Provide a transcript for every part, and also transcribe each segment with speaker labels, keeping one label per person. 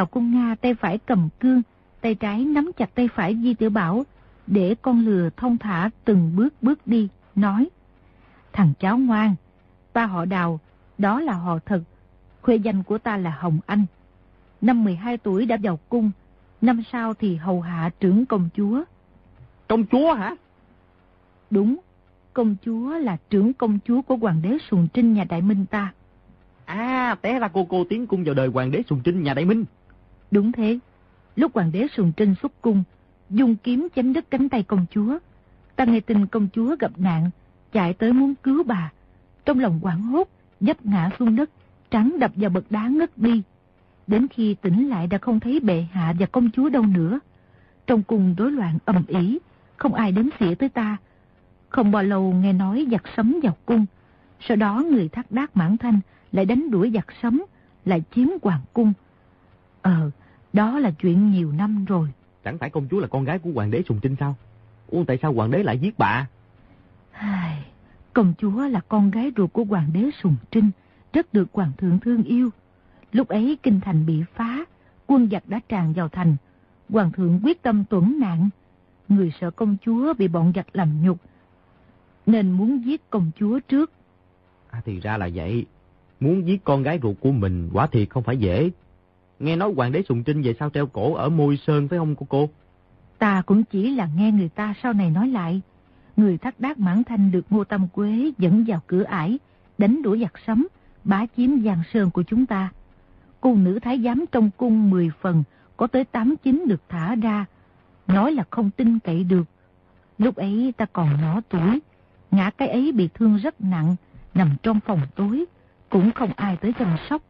Speaker 1: Đào Cung Nga tay phải cầm cương, tay trái nắm chặt tay phải Di Tiểu Bảo, để con lừa thông thả từng bước bước đi, nói. Thằng cháu ngoan, ta họ đào, đó là họ thật. Khuê danh của ta là Hồng Anh. Năm 12 tuổi đã vào cung, năm sau thì hầu hạ trưởng công chúa.
Speaker 2: Công chúa hả?
Speaker 1: Đúng, công chúa là trưởng công chúa của hoàng đế Sùng Trinh nhà Đại Minh ta.
Speaker 2: À, té ra cô cô tiến cung vào đời hoàng đế Sùng Trinh nhà Đại Minh.
Speaker 1: Đúng thế. Lúc hoàng đế Sùng Trinh xuất cung, dùng kiếm chém đứt cánh tay công chúa. Ta nghe tin công chúa gặp nạn, chạy tới muốn cứu bà. Trong lòng quảng hốt, dấp ngã xuống đất, trắng đập vào bậc đá ngất đi. Đến khi tỉnh lại đã không thấy bệ hạ và công chúa đâu nữa. Trong cùng rối loạn ầm ĩ, không ai đến xỉa tới ta. Không bao lâu nghe nói giặc sấm vào cung. Sau đó người thác đác mãn thanh lại đánh đuổi giặc sấm, lại chiếm hoàng cung. Ờ, đó là chuyện nhiều năm rồi.
Speaker 2: Chẳng phải công chúa là con gái của hoàng đế Sùng Trinh sao? Ủa tại sao hoàng đế lại giết bà?
Speaker 1: Ai, công chúa là con gái ruột của hoàng đế Sùng Trinh, rất được hoàng thượng thương yêu. Lúc ấy kinh thành bị phá, quân giặc đã tràn vào thành. Hoàng thượng quyết tâm tuẩn nạn. Người sợ công chúa bị bọn giặc làm nhục, nên muốn giết công chúa trước.
Speaker 2: À thì ra là vậy. Muốn giết con gái ruột của mình quả thiệt không phải dễ. Nghe nói hoàng đế Sùng Trinh về sao treo cổ ở môi sơn phải không của cô?
Speaker 1: Ta cũng chỉ là nghe người ta sau này nói lại. Người thắt đác mãn thanh được Ngô Tâm Quế dẫn vào cửa ải, đánh đuổi giặc sấm, bá chiếm giang sơn của chúng ta. cô nữ thái giám trong cung 10 phần, có tới 8-9 được thả ra. Nói là không tin cậy được. Lúc ấy ta còn nhỏ tuổi, ngã cái ấy bị thương rất nặng, nằm trong phòng tối, cũng không ai tới chăm sóc.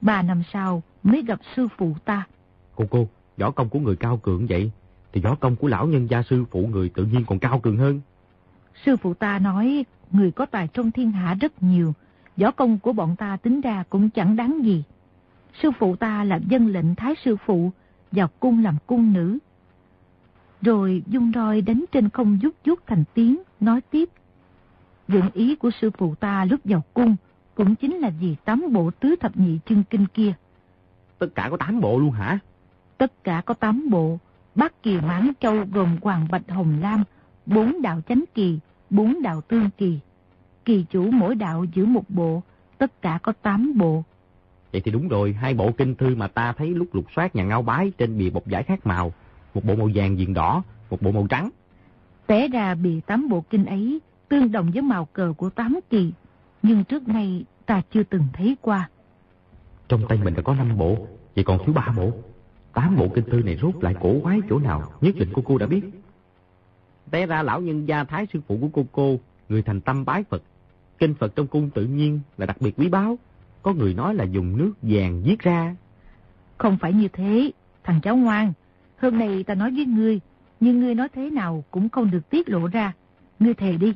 Speaker 1: Ba năm sau mới gặp sư phụ ta.
Speaker 2: Cô cô, võ công của người cao cường vậy, thì võ công của lão nhân gia sư phụ người tự nhiên còn cao cường hơn.
Speaker 1: Sư phụ ta nói người có tài trong thiên hạ rất nhiều, võ công của bọn ta tính ra cũng chẳng đáng gì. Sư phụ ta là dân lệnh thái sư phụ, vào cung làm cung nữ. Rồi dung roi đánh trên không rút rút thành tiếng, nói tiếp. Dụng ý của sư phụ ta lúc vào cung cũng chính là vì tám bộ tứ thập nhị chân kinh kia.
Speaker 2: Tất cả có tám bộ luôn hả?
Speaker 1: Tất cả có tám bộ. Bát kỳ mãn châu gồm hoàng bạch hồng lam, bốn đạo chánh kỳ, bốn đạo tương kỳ. Kỳ chủ mỗi đạo giữ một bộ, tất cả có tám bộ.
Speaker 2: Vậy thì đúng rồi, hai bộ kinh thư mà ta thấy lúc lục soát nhà ngao bái trên bìa bọc giải khác màu. Một bộ màu vàng diện đỏ, một bộ màu trắng.
Speaker 1: Té ra bìa tám bộ kinh ấy tương đồng với màu cờ của tám kỳ, nhưng trước nay ta chưa từng thấy qua.
Speaker 2: Trong tay mình đã có năm bộ, vậy còn thiếu ba bộ. Tám bộ kinh thư này rốt lại cổ quái chỗ nào, nhất định cô cô đã biết. Té ra lão nhân gia thái sư phụ của cô cô, người thành tâm bái Phật. Kinh Phật trong cung tự nhiên là đặc biệt quý báu. Có người nói là dùng nước vàng viết ra.
Speaker 1: Không phải như thế, thằng cháu ngoan. Hôm nay ta nói với ngươi, nhưng ngươi nói thế nào cũng không được tiết lộ ra. Ngươi thề đi.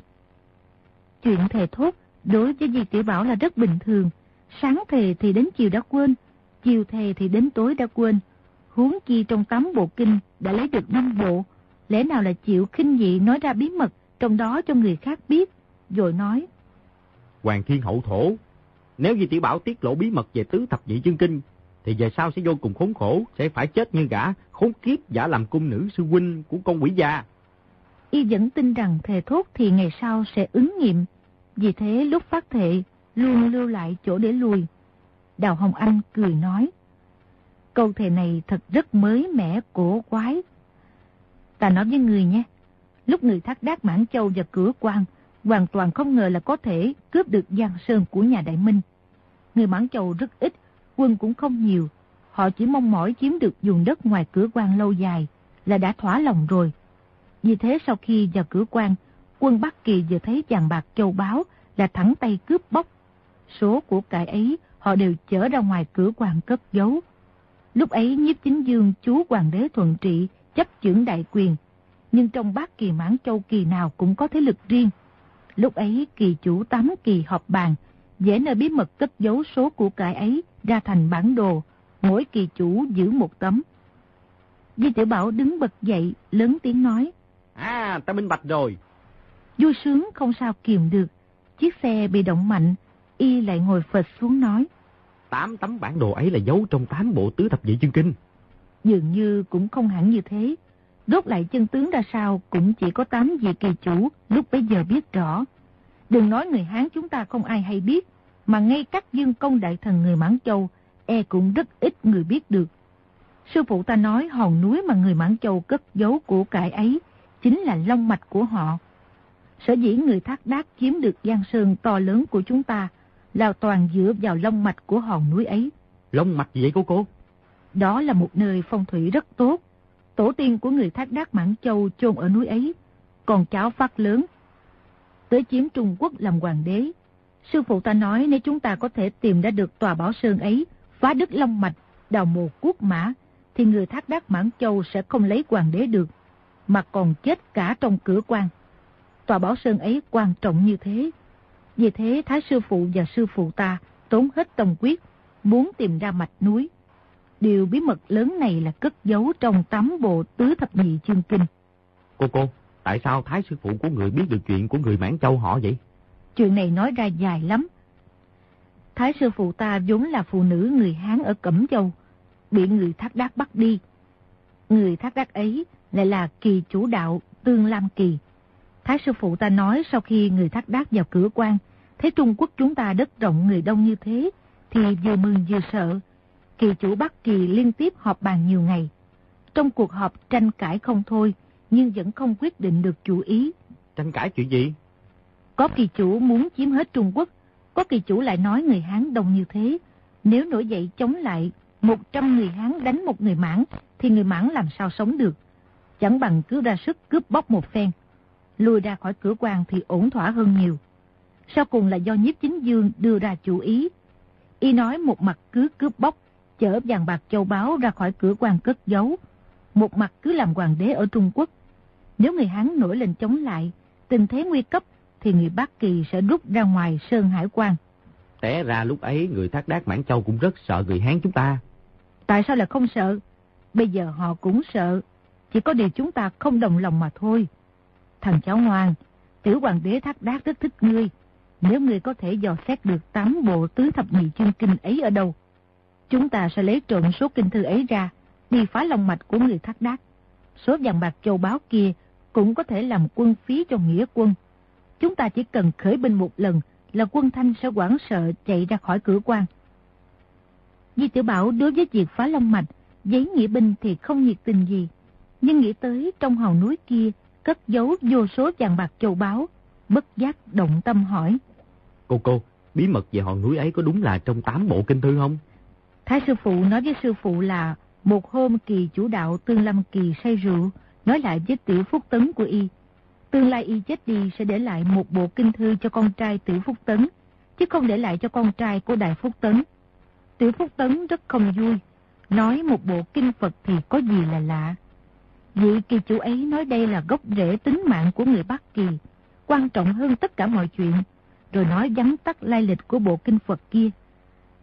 Speaker 1: Chuyện thề thốt đối với Di Tiểu Bảo là rất bình thường. Sáng thề thì đến chiều đã quên, chiều thề thì đến tối đã quên. Huống chi trong tám bộ kinh đã lấy được năm bộ, lẽ nào là chịu khinh dị nói ra bí mật trong đó cho người khác biết, rồi nói.
Speaker 2: Hoàng Thiên Hậu Thổ, nếu Di Tiểu Bảo tiết lộ bí mật về tứ thập nhị chân kinh, thì về sau sẽ vô cùng khốn khổ, sẽ phải chết như gã khốn kiếp giả làm cung nữ sư huynh của con quỷ già.
Speaker 1: Y vẫn tin rằng thề thốt thì ngày sau sẽ ứng nghiệm, vì thế lúc phát thệ luôn lưu lại chỗ để lùi. Đào Hồng Anh cười nói. Câu thề này thật rất mới mẻ, cổ quái. Ta nói với người nhé, lúc người thác đác Mãn Châu và cửa quan, hoàn toàn không ngờ là có thể cướp được Giang Sơn của nhà Đại Minh. Người Mãn Châu rất ít, quân cũng không nhiều. Họ chỉ mong mỏi chiếm được vùng đất ngoài cửa quan lâu dài là đã thỏa lòng rồi. Vì thế sau khi vào cửa quan, quân Bắc Kỳ vừa thấy chàng bạc châu báu là thẳng tay cướp bóc. Số của cải ấy họ đều chở ra ngoài cửa quan cất giấu. Lúc ấy nhiếp chính dương chú hoàng đế thuận trị chấp chưởng đại quyền, nhưng trong bát kỳ mãn châu kỳ nào cũng có thế lực riêng. Lúc ấy kỳ chủ tám kỳ họp bàn, dễ nơi bí mật cất giấu số của cải ấy ra thành bản đồ, mỗi kỳ chủ giữ một tấm. Di tiểu Bảo đứng bật dậy, lớn tiếng nói.
Speaker 2: À, ta minh bạch rồi.
Speaker 1: Vui sướng không sao kiềm được. Chiếc xe bị động mạnh, y lại ngồi phật xuống nói.
Speaker 2: tám tấm bản đồ ấy là giấu trong tám bộ tứ thập nhị chương kinh.
Speaker 1: Dường như cũng không hẳn như thế. Rốt lại chân tướng ra sao cũng chỉ có tám vị kỳ chủ lúc bấy giờ biết rõ. Đừng nói người Hán chúng ta không ai hay biết, mà ngay các dương công đại thần người Mãn Châu e cũng rất ít người biết được. Sư phụ ta nói hòn núi mà người Mãn Châu cất giấu của cải ấy chính là long mạch của họ. Sở dĩ người thác đác chiếm được giang sơn to lớn của chúng ta là toàn dựa vào long mạch của hòn núi ấy.
Speaker 2: Long mạch gì vậy cô cô?
Speaker 1: Đó là một nơi phong thủy rất tốt. Tổ tiên của người thác đác Mãn Châu chôn ở núi ấy, còn cháu phát lớn. Tới chiếm Trung Quốc làm hoàng đế. Sư phụ ta nói nếu chúng ta có thể tìm ra được tòa bảo sơn ấy, phá đứt long mạch, đào mồ quốc mã, thì người thác đác Mãn Châu sẽ không lấy hoàng đế được, mà còn chết cả trong cửa quan. Tòa bảo sơn ấy quan trọng như thế. Vì thế Thái sư phụ và sư phụ ta tốn hết tâm quyết, muốn tìm ra mạch núi. Điều bí mật lớn này là cất giấu trong tám bộ tứ thập nhị chương kinh.
Speaker 2: Cô cô, tại sao Thái sư phụ của người biết được chuyện của người Mãn Châu họ vậy?
Speaker 1: Chuyện này nói ra dài lắm. Thái sư phụ ta vốn là phụ nữ người Hán ở Cẩm Châu, bị người thác đác bắt đi. Người thác đác ấy lại là kỳ chủ đạo Tương Lam Kỳ. Thái sư phụ ta nói sau khi người thác đác vào cửa quan, thấy Trung Quốc chúng ta đất rộng người đông như thế, thì vừa mừng vừa sợ. Kỳ chủ Bắc Kỳ liên tiếp họp bàn nhiều ngày. Trong cuộc họp tranh cãi không thôi, nhưng vẫn không quyết định được chủ ý.
Speaker 2: Tranh cãi chuyện gì?
Speaker 1: Có kỳ chủ muốn chiếm hết Trung Quốc, có kỳ chủ lại nói người Hán đông như thế. Nếu nổi dậy chống lại 100 người Hán đánh một người Mãn, thì người Mãn làm sao sống được. Chẳng bằng cứ ra sức cướp bóc một phen. Lùi ra khỏi cửa quan thì ổn thỏa hơn nhiều. Sau cùng là do nhiếp chính dương đưa ra chủ ý. Y nói một mặt cứ cướp bóc, chở vàng bạc châu báu ra khỏi cửa quan cất giấu. Một mặt cứ làm hoàng đế ở Trung Quốc. Nếu người Hán nổi lên chống lại, tình thế nguy cấp, thì người Bắc Kỳ sẽ rút ra ngoài Sơn Hải quan.
Speaker 2: Té ra lúc ấy người Thác Đác Mãn Châu cũng rất sợ người Hán chúng ta.
Speaker 1: Tại sao lại không sợ? Bây giờ họ cũng sợ. Chỉ có điều chúng ta không đồng lòng mà thôi. Thằng cháu ngoan, tiểu hoàng đế Thác Đác rất thích ngươi. Nếu ngươi có thể dò xét được tám bộ tứ thập nhị chương kinh ấy ở đâu, chúng ta sẽ lấy trộn số kinh thư ấy ra, đi phá lòng mạch của người Thác Đác. Số vàng bạc châu báu kia cũng có thể làm quân phí cho nghĩa quân. Chúng ta chỉ cần khởi binh một lần là quân thanh sẽ quảng sợ chạy ra khỏi cửa quan. Di tiểu Bảo đối với việc phá long mạch, giấy nghĩa binh thì không nhiệt tình gì. Nhưng nghĩ tới trong hòn núi kia, cất giấu vô số vàng bạc châu báu, bất giác động tâm hỏi.
Speaker 2: Cô cô, bí mật về hòn núi ấy có đúng là trong tám bộ kinh thư không?
Speaker 1: Thái sư phụ nói với sư phụ là một hôm kỳ chủ đạo Tương Lâm Kỳ say rượu, nói lại với tiểu phúc tấn của y. Tương lai y chết đi sẽ để lại một bộ kinh thư cho con trai tiểu phúc tấn, chứ không để lại cho con trai của đại phúc tấn. Tiểu phúc tấn rất không vui, nói một bộ kinh Phật thì có gì là lạ. Vị kỳ chủ ấy nói đây là gốc rễ tính mạng của người Bắc Kỳ, quan trọng hơn tất cả mọi chuyện, rồi nói vắn tắt lai lịch của bộ kinh Phật kia.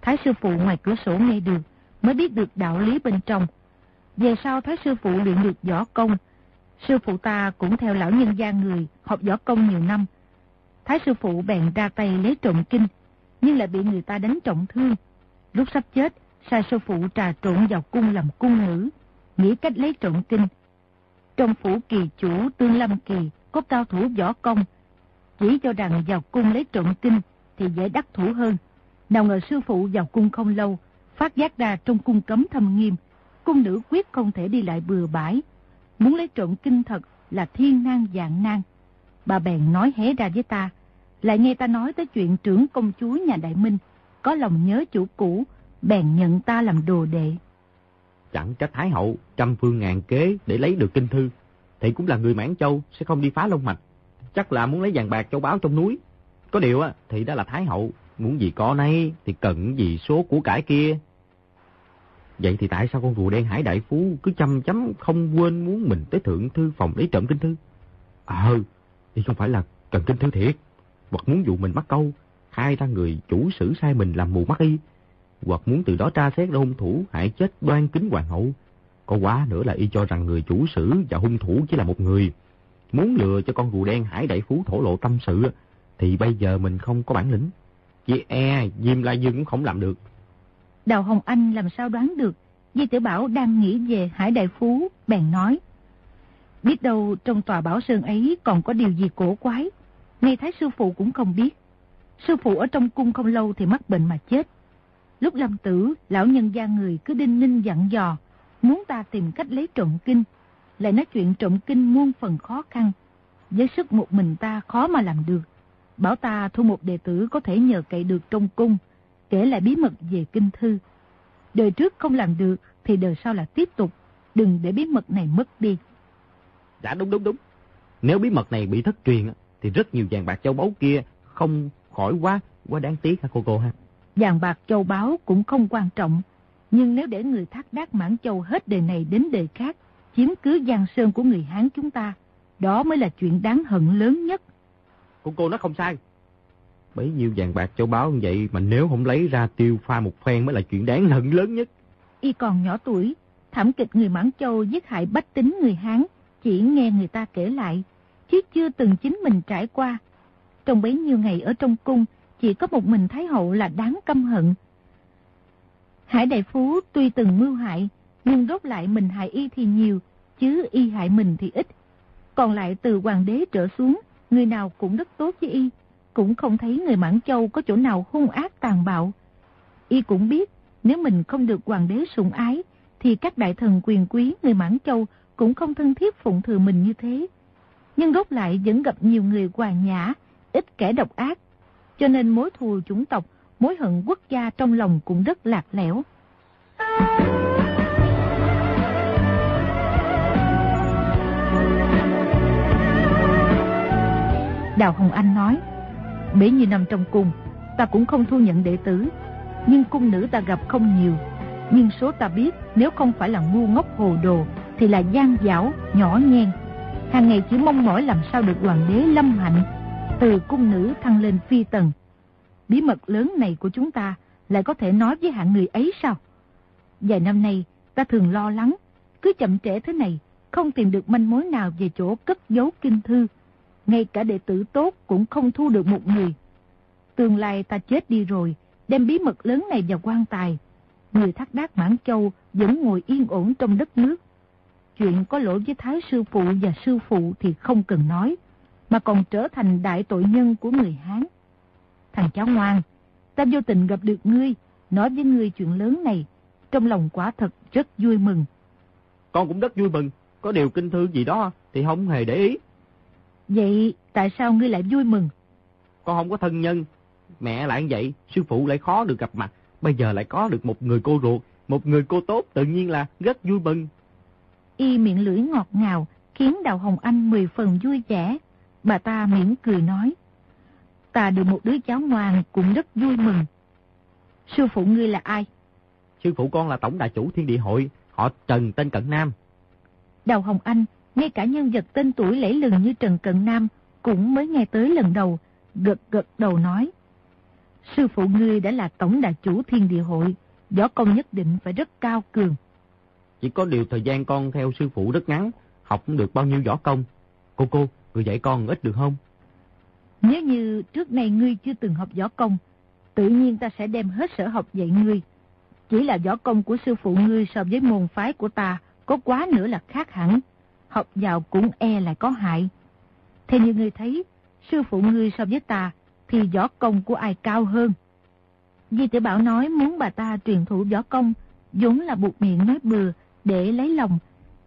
Speaker 1: Thái sư phụ ngoài cửa sổ nghe được, mới biết được đạo lý bên trong. Về sau Thái sư phụ luyện được võ công, sư phụ ta cũng theo lão nhân gia người, học võ công nhiều năm. Thái sư phụ bèn ra tay lấy trộm kinh, nhưng lại bị người ta đánh trọng thương. Lúc sắp chết, sai sư phụ trà trộn vào cung làm cung nữ, nghĩ cách lấy trộm kinh. Trong phủ kỳ chủ Tương Lâm Kỳ có cao thủ võ công, chỉ cho rằng vào cung lấy trộm kinh thì dễ đắc thủ hơn. Nào ngờ sư phụ vào cung không lâu, phát giác ra trong cung cấm thâm nghiêm, cung nữ quyết không thể đi lại bừa bãi. Muốn lấy trộm kinh thật là thiên nan dạng nan. Bà bèn nói hé ra với ta, lại nghe ta nói tới chuyện trưởng công chúa nhà Đại Minh, có lòng nhớ chủ cũ, bèn nhận ta làm đồ đệ.
Speaker 2: Chẳng trách Thái Hậu trăm phương ngàn kế để lấy được kinh thư, thì cũng là người Mãn Châu sẽ không đi phá lông mạch. Chắc là muốn lấy vàng bạc châu báu trong núi. Có điều á, thì đó là Thái Hậu, muốn gì có nay thì cần gì số của cải kia. Vậy thì tại sao con rùa đen hải đại phú cứ chăm chấm không quên muốn mình tới thượng thư phòng lấy trộm kinh thư? Ờ, à, thì không phải là cần kinh thư thiệt, hoặc muốn dụ mình mắc câu, khai ra người chủ sử sai mình làm mù mắt y, hoặc muốn từ đó tra xét ra hung thủ hại chết đoan kính hoàng hậu. Có quá nữa là y cho rằng người chủ sử và hung thủ chỉ là một người. Muốn lừa cho con rùa đen hải đại phú thổ lộ tâm sự, thì bây giờ mình không có bản lĩnh. chị e Diêm La Dương cũng không làm được.
Speaker 1: Đào Hồng Anh làm sao đoán được Di Tử Bảo đang nghĩ về Hải Đại Phú, bèn nói. Biết đâu trong tòa bảo sơn ấy còn có điều gì cổ quái, ngay Thái Sư Phụ cũng không biết. Sư Phụ ở trong cung không lâu thì mắc bệnh mà chết. Lúc lâm tử, lão nhân gia người cứ đinh ninh dặn dò, muốn ta tìm cách lấy Trộn kinh, lại nói chuyện trộm kinh muôn phần khó khăn. Với sức một mình ta khó mà làm được. Bảo ta thu một đệ tử có thể nhờ cậy được trong cung, kể lại bí mật về kinh thư. Đời trước không làm được thì đời sau là tiếp tục, đừng để bí mật này mất đi.
Speaker 2: Dạ đúng đúng đúng. Nếu bí mật này bị thất truyền thì rất nhiều vàng bạc châu báu kia không khỏi quá, quá đáng tiếc hả cô cô ha.
Speaker 1: Vàng bạc châu báu cũng không quan trọng, nhưng nếu để người thác đác mãn châu hết đời này đến đời khác, chiếm cứ giang sơn của người Hán chúng ta, đó mới là chuyện đáng hận lớn nhất.
Speaker 2: Cô cô nói không sai. Bấy nhiêu vàng bạc châu báu như vậy mà nếu không lấy ra tiêu pha một phen mới là chuyện đáng hận lớn nhất.
Speaker 1: Y còn nhỏ tuổi, thảm kịch người Mãn Châu giết hại bách tính người Hán, chỉ nghe người ta kể lại, chứ chưa từng chính mình trải qua. Trong bấy nhiêu ngày ở trong cung, chỉ có một mình Thái Hậu là đáng căm hận. Hải Đại Phú tuy từng mưu hại, nhưng rốt lại mình hại y thì nhiều, chứ y hại mình thì ít. Còn lại từ hoàng đế trở xuống, người nào cũng rất tốt với y, cũng không thấy người Mãn Châu có chỗ nào hung ác tàn bạo. Y cũng biết, nếu mình không được hoàng đế sủng ái, thì các đại thần quyền quý người Mãn Châu cũng không thân thiết phụng thừa mình như thế. Nhưng gốc lại vẫn gặp nhiều người hòa nhã, ít kẻ độc ác. Cho nên mối thù chủng tộc, mối hận quốc gia trong lòng cũng rất lạc lẽo. Đào Hồng Anh nói, bấy nhiêu năm trong cung, ta cũng không thu nhận đệ tử, nhưng cung nữ ta gặp không nhiều. Nhưng số ta biết nếu không phải là ngu ngốc hồ đồ thì là gian dảo, nhỏ nhen. Hàng ngày chỉ mong mỏi làm sao được hoàng đế lâm hạnh, từ cung nữ thăng lên phi tần. Bí mật lớn này của chúng ta lại có thể nói với hạng người ấy sao? Vài năm nay ta thường lo lắng, cứ chậm trễ thế này, không tìm được manh mối nào về chỗ cất giấu kinh thư. Ngay cả đệ tử tốt cũng không thu được một người. Tương lai ta chết đi rồi, đem bí mật lớn này vào quan tài. Người thác đác Mãn Châu vẫn ngồi yên ổn trong đất nước. Chuyện có lỗi với Thái Sư Phụ và Sư Phụ thì không cần nói, mà còn trở thành đại tội nhân của người Hán. Thằng cháu ngoan, ta vô tình gặp được ngươi, nói với ngươi chuyện lớn này, trong lòng quả thật rất vui mừng.
Speaker 2: Con cũng rất vui mừng, có điều kinh thư gì đó thì không hề để ý.
Speaker 1: Vậy tại sao ngươi lại vui mừng?
Speaker 2: Con không có thân nhân, Mẹ lại như vậy, sư phụ lại khó được gặp mặt. Bây giờ lại có được một người cô ruột, một người cô tốt tự nhiên là rất vui mừng.
Speaker 1: Y miệng lưỡi ngọt ngào, khiến Đào Hồng Anh mười phần vui vẻ. Bà ta mỉm cười nói. Ta được một đứa cháu ngoan cũng rất vui mừng. Sư phụ ngươi là ai?
Speaker 2: Sư phụ con là tổng đại chủ thiên địa hội, họ Trần tên Cận Nam.
Speaker 1: Đào Hồng Anh, ngay cả nhân vật tên tuổi lẫy lừng như Trần Cận Nam, cũng mới nghe tới lần đầu, gật gật đầu nói. Sư phụ ngươi đã là tổng đại chủ thiên địa hội, võ công nhất định phải rất cao cường.
Speaker 2: Chỉ có điều thời gian con theo sư phụ rất ngắn, học được bao nhiêu võ công. Cô cô, người dạy con ít được không?
Speaker 1: Nếu như trước nay ngươi chưa từng học võ công, tự nhiên ta sẽ đem hết sở học dạy ngươi. Chỉ là võ công của sư phụ ngươi so với môn phái của ta có quá nữa là khác hẳn. Học vào cũng e lại có hại. thế như ngươi thấy, sư phụ ngươi so với ta thì võ công của ai cao hơn. Di tiểu Bảo nói muốn bà ta truyền thụ võ công, vốn là buộc miệng nói bừa để lấy lòng.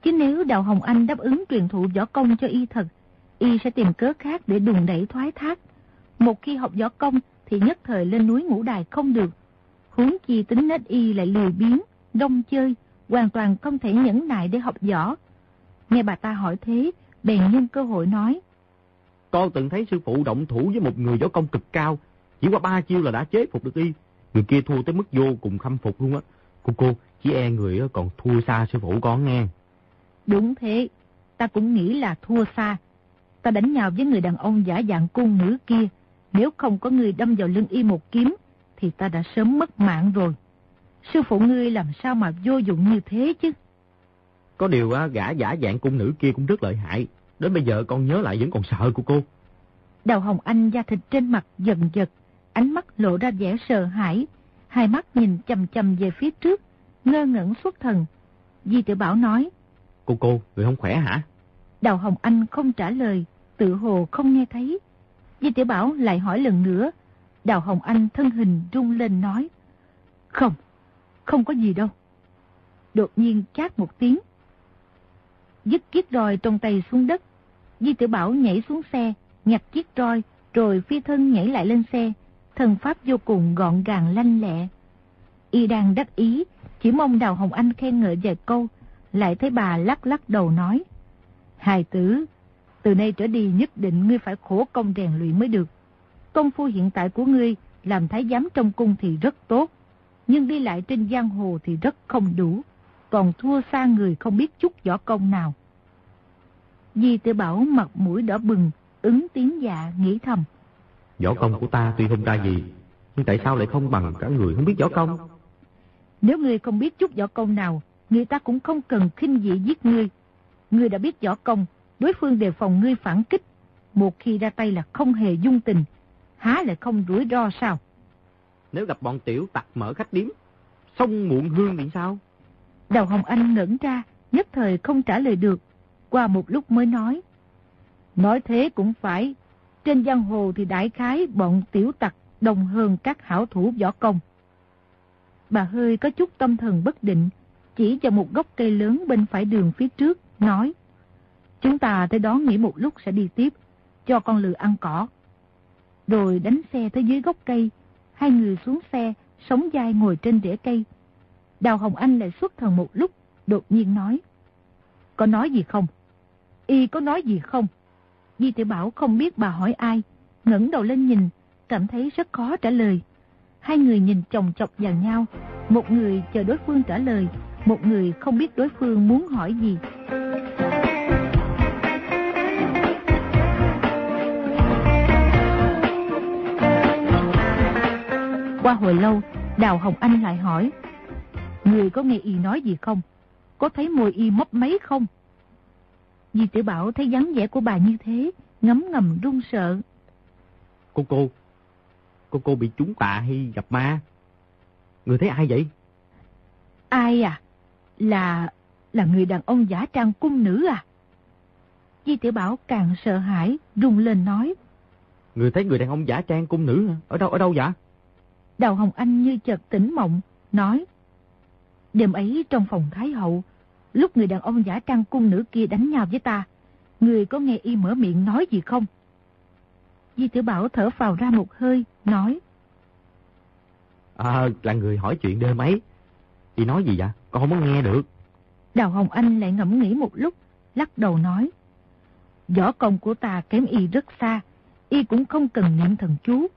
Speaker 1: Chứ nếu Đào Hồng Anh đáp ứng truyền thụ võ công cho y thật, y sẽ tìm cớ khác để đùn đẩy thoái thác. Một khi học võ công thì nhất thời lên núi ngũ đài không được. Huống chi tính nết y lại lười biếng, đông chơi, hoàn toàn không thể nhẫn nại để học võ. Nghe bà ta hỏi thế, bèn nhân cơ hội nói.
Speaker 2: Con từng thấy sư phụ động thủ với một người võ công cực cao. Chỉ qua ba chiêu là đã chế phục được y. Người kia thua tới mức vô cùng khâm phục luôn á. Cô cô, chỉ e người còn thua xa sư phụ con nghe.
Speaker 1: Đúng thế, ta cũng nghĩ là thua xa. Ta đánh nhau với người đàn ông giả dạng cung nữ kia. Nếu không có người đâm vào lưng y một kiếm, thì ta đã sớm mất mạng rồi. Sư phụ ngươi làm sao mà vô dụng như thế chứ?
Speaker 2: Có điều á, gã giả dạng cung nữ kia cũng rất lợi hại. Đến bây giờ con nhớ lại vẫn còn sợ của cô.
Speaker 1: Đào Hồng Anh da thịt trên mặt dần giật, ánh mắt lộ ra vẻ sợ hãi. hai mắt nhìn chầm chầm về phía trước, ngơ ngẩn xuất thần. Di tiểu Bảo nói.
Speaker 2: Cô cô, người không khỏe hả?
Speaker 1: Đào Hồng Anh không trả lời, tự hồ không nghe thấy. Di tiểu Bảo lại hỏi lần nữa. Đào Hồng Anh thân hình rung lên nói. Không, không có gì đâu. Đột nhiên chát một tiếng. Dứt chiếc roi trong tay xuống đất. Di tiểu Bảo nhảy xuống xe, nhặt chiếc roi, rồi phi thân nhảy lại lên xe. Thần pháp vô cùng gọn gàng lanh lẹ. Y đang đắc ý, chỉ mong Đào Hồng Anh khen ngợi vài câu, lại thấy bà lắc lắc đầu nói. Hài tử, từ nay trở đi nhất định ngươi phải khổ công rèn luyện mới được. Công phu hiện tại của ngươi làm thái giám trong cung thì rất tốt, nhưng đi lại trên giang hồ thì rất không đủ, còn thua xa người không biết chút võ công nào. Di tử Bảo mặt mũi đỏ bừng, ứng tiếng dạ nghĩ thầm.
Speaker 2: Võ công của ta tuy không ra gì, nhưng tại sao lại không bằng cả người không biết võ công?
Speaker 1: Nếu ngươi không biết chút võ công nào, người ta cũng không cần khinh dị giết ngươi. Ngươi đã biết võ công, đối phương đề phòng ngươi phản kích. Một khi ra tay là không hề dung tình, há lại không rủi ro sao?
Speaker 2: Nếu gặp bọn tiểu tặc mở khách điếm, xong muộn hương thì sao?
Speaker 1: Đầu Hồng Anh ngẩn ra, nhất thời không trả lời được. Qua một lúc mới nói. Nói thế cũng phải. Trên giang hồ thì đại khái bọn tiểu tặc đồng hơn các hảo thủ võ công. Bà hơi có chút tâm thần bất định, chỉ cho một gốc cây lớn bên phải đường phía trước, nói. Chúng ta tới đó nghỉ một lúc sẽ đi tiếp, cho con lừa ăn cỏ. Rồi đánh xe tới dưới gốc cây, hai người xuống xe, sống dai ngồi trên rễ cây. Đào Hồng Anh lại xuất thần một lúc, đột nhiên nói. Có nói gì không? Y có nói gì không? Di tiểu Bảo không biết bà hỏi ai, ngẩng đầu lên nhìn, cảm thấy rất khó trả lời. Hai người nhìn chồng chọc vào nhau, một người chờ đối phương trả lời, một người không biết đối phương muốn hỏi gì. Qua hồi lâu, Đào Hồng Anh lại hỏi, Người có nghe y nói gì không? Có thấy môi y mấp mấy không? Di tử Bảo thấy dáng vẻ của bà như thế, ngấm ngầm run sợ.
Speaker 2: Cô cô, cô cô bị chúng tà hay gặp ma? Người thấy ai vậy?
Speaker 1: Ai à? Là... là người đàn ông giả trang cung nữ à? Di tiểu Bảo càng sợ hãi, rung lên nói.
Speaker 2: Người thấy người đàn ông giả trang cung nữ Ở đâu, ở đâu vậy?
Speaker 1: Đào Hồng Anh như chợt tỉnh mộng, nói. Đêm ấy trong phòng Thái Hậu, lúc người đàn ông giả trang cung nữ kia đánh nhau với ta, người có nghe y mở miệng nói gì không? Di tiểu Bảo thở vào ra một hơi, nói.
Speaker 2: À, là người hỏi chuyện đêm ấy. Y nói gì vậy? Con không có nghe được.
Speaker 1: Đào Hồng Anh lại ngẫm nghĩ một lúc, lắc đầu nói. Võ công của ta kém y rất xa, y cũng không cần niệm thần chú.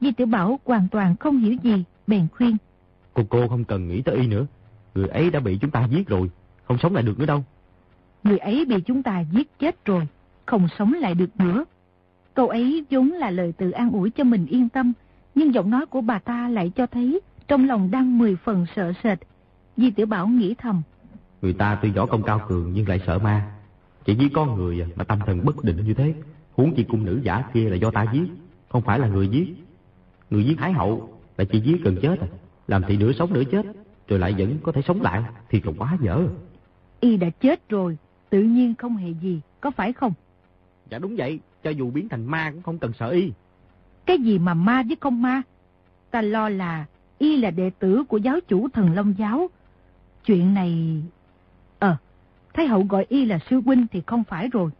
Speaker 1: Di tiểu Bảo hoàn toàn không hiểu gì, bèn khuyên.
Speaker 2: Cô cô không cần nghĩ tới y nữa. Người ấy đã bị chúng ta giết rồi, không sống lại được nữa đâu.
Speaker 1: Người ấy bị chúng ta giết chết rồi, không sống lại được nữa. Câu ấy vốn là lời tự an ủi cho mình yên tâm, nhưng giọng nói của bà ta lại cho thấy trong lòng đang mười phần sợ sệt. Di tiểu Bảo nghĩ thầm.
Speaker 2: Người ta tuy võ công cao cường nhưng lại sợ ma. Chỉ với con người mà tâm thần bất định như thế. Huống chi cung nữ giả kia là do ta giết, không phải là người giết. Người giết Thái Hậu là chỉ giết gần chết à. Làm thì nửa sống nửa chết, rồi lại vẫn có thể sống lại thì còn quá dở.
Speaker 1: Y đã chết rồi, tự nhiên không hề gì, có phải không?
Speaker 2: Dạ đúng vậy, cho dù biến thành ma cũng không cần sợ y.
Speaker 1: Cái gì mà ma với không ma? Ta lo là y là đệ tử của giáo chủ thần Long Giáo. Chuyện này... Ờ, Thái hậu gọi y là sư huynh thì không phải rồi.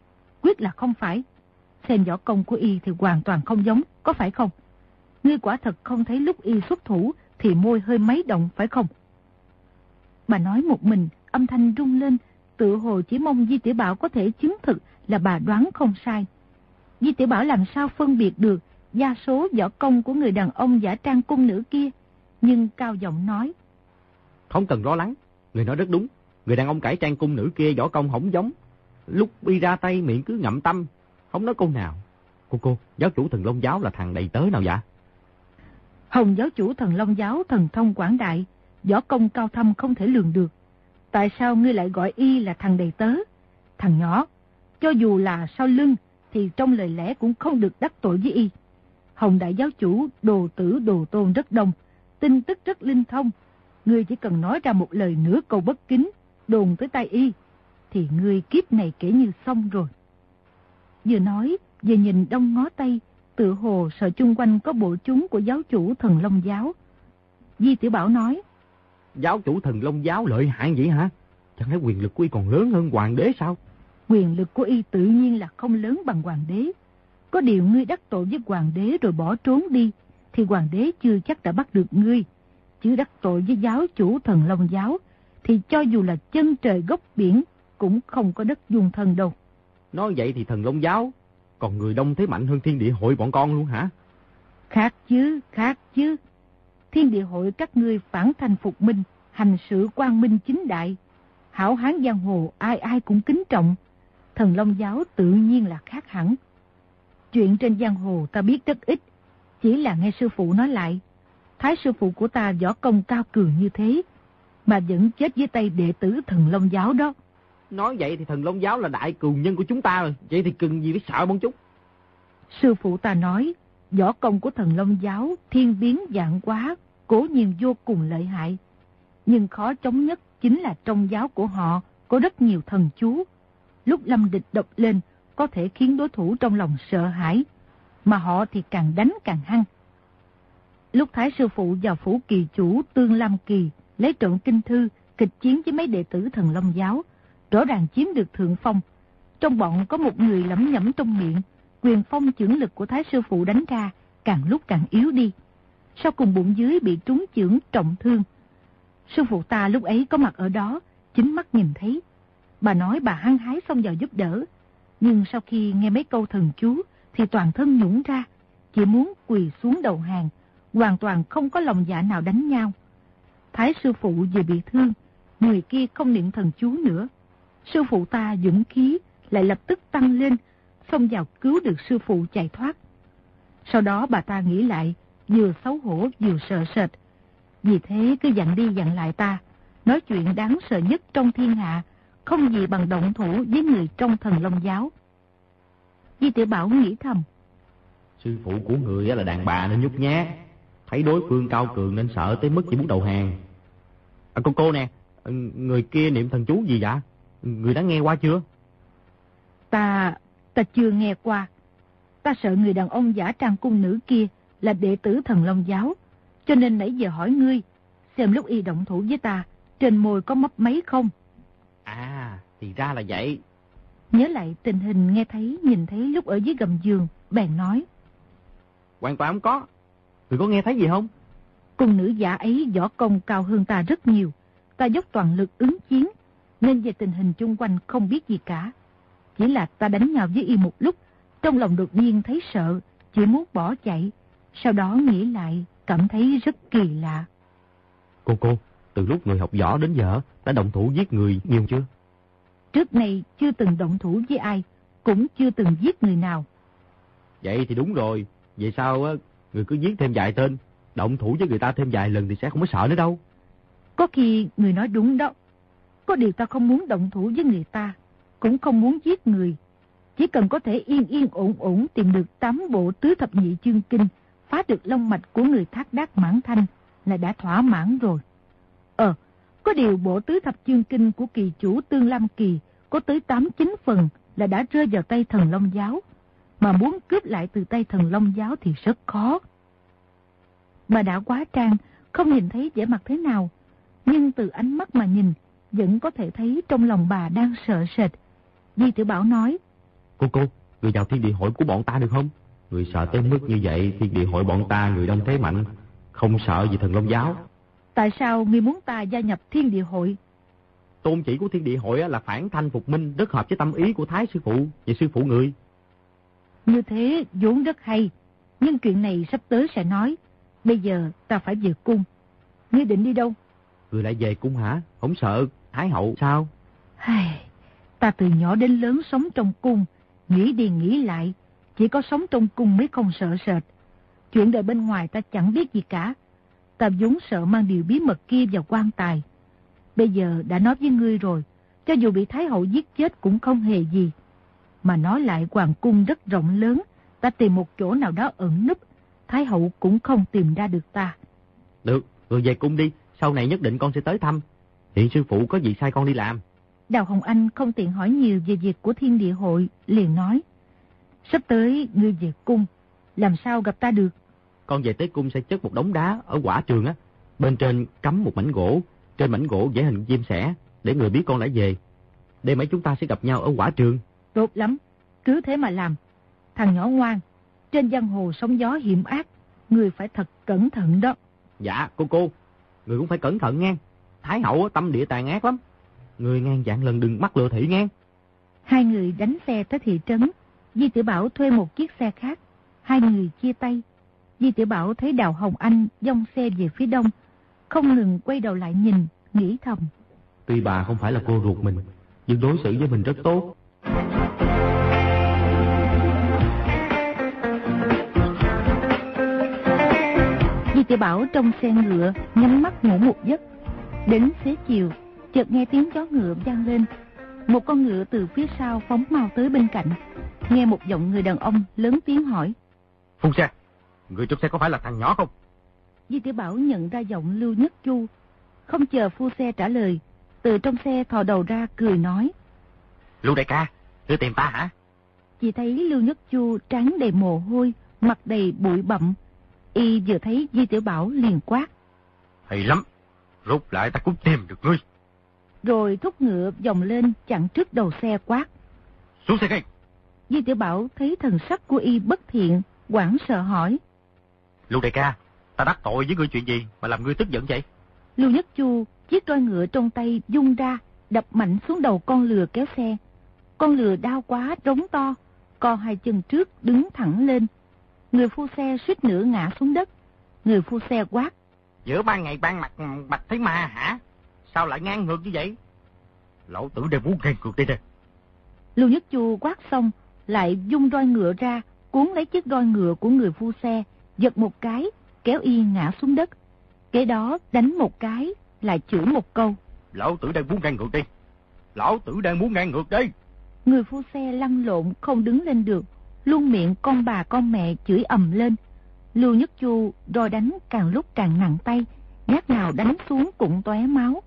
Speaker 1: Quyết là không phải. Xem võ công của y thì hoàn toàn không giống, có phải không? Ngươi quả thật không thấy lúc y xuất thủ thì môi hơi mấy động phải không? Bà nói một mình, âm thanh rung lên, tự hồ chỉ mong Di Tiểu Bảo có thể chứng thực là bà đoán không sai. Di Tiểu Bảo làm sao phân biệt được gia số võ công của người đàn ông giả trang cung nữ kia, nhưng cao giọng nói.
Speaker 2: Không cần lo lắng, người nói rất đúng, người đàn ông cải trang cung nữ kia võ công hổng giống. Lúc đi ra tay miệng cứ ngậm tâm, không nói câu nào. Cô cô, giáo chủ thần Long Giáo là thằng đầy tớ nào vậy?
Speaker 1: Hồng giáo chủ thần Long Giáo thần thông quảng đại, võ công cao thâm không thể lường được. Tại sao ngươi lại gọi y là thằng đầy tớ? Thằng nhỏ, cho dù là sau lưng, thì trong lời lẽ cũng không được đắc tội với y. Hồng đại giáo chủ đồ tử đồ tôn rất đông, tin tức rất linh thông. Ngươi chỉ cần nói ra một lời nửa câu bất kính, đồn tới tay y, thì ngươi kiếp này kể như xong rồi. Vừa nói, vừa nhìn đông ngó tay, tự hồ sợ chung quanh có bộ chúng của giáo chủ thần Long Giáo. Di Tiểu Bảo nói,
Speaker 2: Giáo chủ thần Long Giáo lợi hại vậy hả? Chẳng lẽ quyền lực của y còn lớn hơn hoàng đế sao?
Speaker 1: Quyền lực của y tự nhiên là không lớn bằng hoàng đế. Có điều ngươi đắc tội với hoàng đế rồi bỏ trốn đi, thì hoàng đế chưa chắc đã bắt được ngươi. Chứ đắc tội với giáo chủ thần Long Giáo, thì cho dù là chân trời gốc biển, cũng không có đất dung thân đâu.
Speaker 2: Nói vậy thì thần Long Giáo, còn người đông thế mạnh hơn thiên địa hội bọn con luôn hả?
Speaker 1: Khác chứ, khác chứ. Thiên địa hội các ngươi phản thành phục minh, hành sự quang minh chính đại. Hảo hán giang hồ ai ai cũng kính trọng. Thần Long Giáo tự nhiên là khác hẳn. Chuyện trên giang hồ ta biết rất ít, chỉ là nghe sư phụ nói lại. Thái sư phụ của ta võ công cao cường như thế, mà vẫn chết dưới tay đệ tử thần Long Giáo đó.
Speaker 2: Nói vậy thì thần Long Giáo là đại cường nhân của chúng ta rồi, vậy thì cần gì phải sợ bọn chúng?
Speaker 1: Sư phụ ta nói, võ công của thần Long Giáo thiên biến dạng quá, cố nhiên vô cùng lợi hại. Nhưng khó chống nhất chính là trong giáo của họ có rất nhiều thần chú. Lúc lâm địch độc lên, có thể khiến đối thủ trong lòng sợ hãi, mà họ thì càng đánh càng hăng. Lúc Thái Sư Phụ vào phủ kỳ chủ Tương Lam Kỳ lấy trộn kinh thư, kịch chiến với mấy đệ tử thần Long Giáo, rõ ràng chiếm được thượng phong. Trong bọn có một người lẩm nhẩm trong miệng, quyền phong chưởng lực của Thái Sư Phụ đánh ra, càng lúc càng yếu đi. Sau cùng bụng dưới bị trúng chưởng trọng thương. Sư phụ ta lúc ấy có mặt ở đó, chính mắt nhìn thấy. Bà nói bà hăng hái xong vào giúp đỡ. Nhưng sau khi nghe mấy câu thần chú, thì toàn thân nhũng ra, chỉ muốn quỳ xuống đầu hàng, hoàn toàn không có lòng dạ nào đánh nhau. Thái sư phụ vừa bị thương, người kia không niệm thần chú nữa. Sư phụ ta dũng khí lại lập tức tăng lên, xông vào cứu được sư phụ chạy thoát. Sau đó bà ta nghĩ lại, vừa xấu hổ vừa sợ sệt. Vì thế cứ dặn đi dặn lại ta, nói chuyện đáng sợ nhất trong thiên hạ, không gì bằng động thủ với người trong thần Long Giáo. Di tiểu Bảo nghĩ thầm.
Speaker 2: Sư phụ của người là đàn bà nên nhút nhát, thấy đối phương cao cường nên sợ tới mức chỉ muốn đầu hàng. À, cô cô nè, người kia niệm thần chú gì vậy? Người đã nghe qua chưa?
Speaker 1: Ta, ta chưa nghe qua. Ta sợ người đàn ông giả trang cung nữ kia là đệ tử thần Long Giáo, cho nên nãy giờ hỏi ngươi, xem lúc y động thủ với ta, trên môi có mấp mấy không?
Speaker 2: À, thì ra là vậy.
Speaker 1: Nhớ lại tình hình nghe thấy, nhìn thấy lúc ở dưới gầm giường, bèn nói.
Speaker 2: Hoàn toàn không có. Người có nghe thấy gì không?
Speaker 1: Cung nữ giả ấy võ công cao hơn ta rất nhiều. Ta dốc toàn lực ứng chiến, nên về tình hình chung quanh không biết gì cả. Chỉ là ta đánh nhau với y một lúc, trong lòng đột nhiên thấy sợ, chỉ muốn bỏ chạy. Sau đó nghĩ lại, cảm thấy rất kỳ lạ.
Speaker 2: Cô cô, từ lúc người học võ đến giờ, đã động thủ giết người nhiều chưa?
Speaker 1: Trước này chưa từng động thủ với ai, cũng chưa từng giết người nào.
Speaker 2: Vậy thì đúng rồi, vậy sao á, người cứ giết thêm vài tên, động thủ với người ta thêm vài lần thì sẽ không có sợ nữa đâu.
Speaker 1: Có khi người nói đúng đó. Có điều ta không muốn động thủ với người ta, cũng không muốn giết người. Chỉ cần có thể yên yên ổn ổn tìm được tám bộ tứ thập nhị chương kinh, phá được lông mạch của người thác đác mãn thanh là đã thỏa mãn rồi. Ờ, có điều bộ tứ thập chương kinh của kỳ chủ Tương Lam Kỳ có tới 8-9 phần là đã rơi vào tay thần Long Giáo. Mà muốn cướp lại từ tay thần Long Giáo thì rất khó. Bà đã quá trang, không nhìn thấy vẻ mặt thế nào. Nhưng từ ánh mắt mà nhìn, vẫn có thể thấy trong lòng bà đang sợ sệt. Di Tử Bảo nói.
Speaker 2: Cô cô, người vào thiên địa hội của bọn ta được không? Người sợ tới mức như vậy, thiên địa hội bọn ta người đông thế mạnh, không sợ gì thần Long Giáo.
Speaker 1: Tại sao ngươi muốn ta gia nhập thiên địa hội?
Speaker 2: Tôn chỉ của thiên địa hội là phản thanh phục minh, rất hợp với tâm ý của Thái sư phụ và sư phụ người.
Speaker 1: Như thế vốn rất hay, nhưng chuyện này sắp tới sẽ nói. Bây giờ ta phải về cung. Ngươi định đi đâu?
Speaker 2: Người lại về cung hả? Không sợ Thái hậu sao?
Speaker 1: Ai, ta từ nhỏ đến lớn sống trong cung, nghĩ đi nghĩ lại, chỉ có sống trong cung mới không sợ sệt. Chuyện đời bên ngoài ta chẳng biết gì cả. Ta vốn sợ mang điều bí mật kia vào quan tài. Bây giờ đã nói với ngươi rồi, cho dù bị Thái Hậu giết chết cũng không hề gì. Mà nói lại hoàng cung rất rộng lớn, ta tìm một chỗ nào đó ẩn núp, Thái Hậu cũng không tìm ra được ta.
Speaker 2: Được, Người về cung đi, sau này nhất định con sẽ tới thăm. Hiện sư phụ có gì sai con đi làm.
Speaker 1: Đào Hồng Anh không tiện hỏi nhiều về việc của thiên địa hội, liền nói. Sắp tới ngươi về cung, làm sao gặp ta được?
Speaker 2: Con về tới cung sẽ chất một đống đá ở quả trường á. Bên trên cắm một mảnh gỗ, trên mảnh gỗ vẽ hình chim sẻ, để người biết con đã về. Đêm mấy chúng ta sẽ gặp nhau ở quả trường.
Speaker 1: Tốt lắm, cứ thế mà làm. Thằng nhỏ ngoan, trên giang hồ sóng gió hiểm ác, người phải thật cẩn thận đó.
Speaker 2: Dạ, cô cô, người cũng phải cẩn thận nghe. Thái hậu tâm địa tàn ác lắm. Người ngang dạng lần đừng mắc lừa thị nghe.
Speaker 1: Hai người đánh xe tới thị trấn. Di Tử Bảo thuê một chiếc xe khác. Hai người chia tay. Di Tử Bảo thấy Đào Hồng Anh dông xe về phía đông. Không ngừng quay đầu lại nhìn, nghĩ thầm.
Speaker 2: Tuy bà không phải là cô ruột mình, nhưng đối xử với mình rất tốt.
Speaker 1: Di Tiểu Bảo trong xe ngựa nhắm mắt ngủ một giấc. Đến xế chiều, chợt nghe tiếng chó ngựa vang lên. Một con ngựa từ phía sau phóng mau tới bên cạnh. Nghe một giọng người đàn ông lớn tiếng hỏi.
Speaker 2: Phu xe, người trong xe có phải là thằng nhỏ không?
Speaker 1: Di Tiểu Bảo nhận ra giọng Lưu Nhất Chu. Không chờ phu xe trả lời, từ trong xe thò đầu ra cười nói.
Speaker 2: Lưu đại ca, ngươi tìm ta hả?
Speaker 1: Chỉ thấy Lưu Nhất Chu trán đầy mồ hôi, mặt đầy bụi bặm. Y vừa thấy Di Tiểu Bảo liền quát.
Speaker 2: Hay lắm, rút lại ta cũng tìm được ngươi.
Speaker 1: Rồi thúc ngựa vòng lên chặn trước đầu xe quát.
Speaker 2: Xuống xe ngay.
Speaker 1: Di Tiểu Bảo thấy thần sắc của Y bất thiện, quảng sợ hỏi.
Speaker 2: Lưu đại ca, ta đắc tội với ngươi chuyện gì mà làm ngươi tức giận vậy?
Speaker 1: Lưu Nhất Chu chiếc roi ngựa trong tay dung ra, đập mạnh xuống đầu con lừa kéo xe. Con lừa đau quá rống to, co hai chân trước đứng thẳng lên. Người phu xe suýt nữa ngã xuống đất. Người phu xe quát.
Speaker 2: Giữa ban ngày ban mặt bạch thấy ma hả? Sao lại ngang ngược như vậy? Lão tử đều muốn ngang ngược đây nè.
Speaker 1: Lưu Nhất Chu quát xong, lại dung roi ngựa ra, cuốn lấy chiếc roi ngựa của người phu xe, giật một cái, kéo y ngã xuống đất. Kế đó đánh một cái, lại chửi một câu.
Speaker 2: Lão tử đang muốn ngang ngược đi. Lão tử đang muốn ngang ngược đây.
Speaker 1: Người phu xe lăn lộn không đứng lên được, luôn miệng con bà con mẹ chửi ầm lên. Lưu Nhất Chu rồi đánh càng lúc càng nặng tay, nhát nào đánh xuống cũng tóe máu.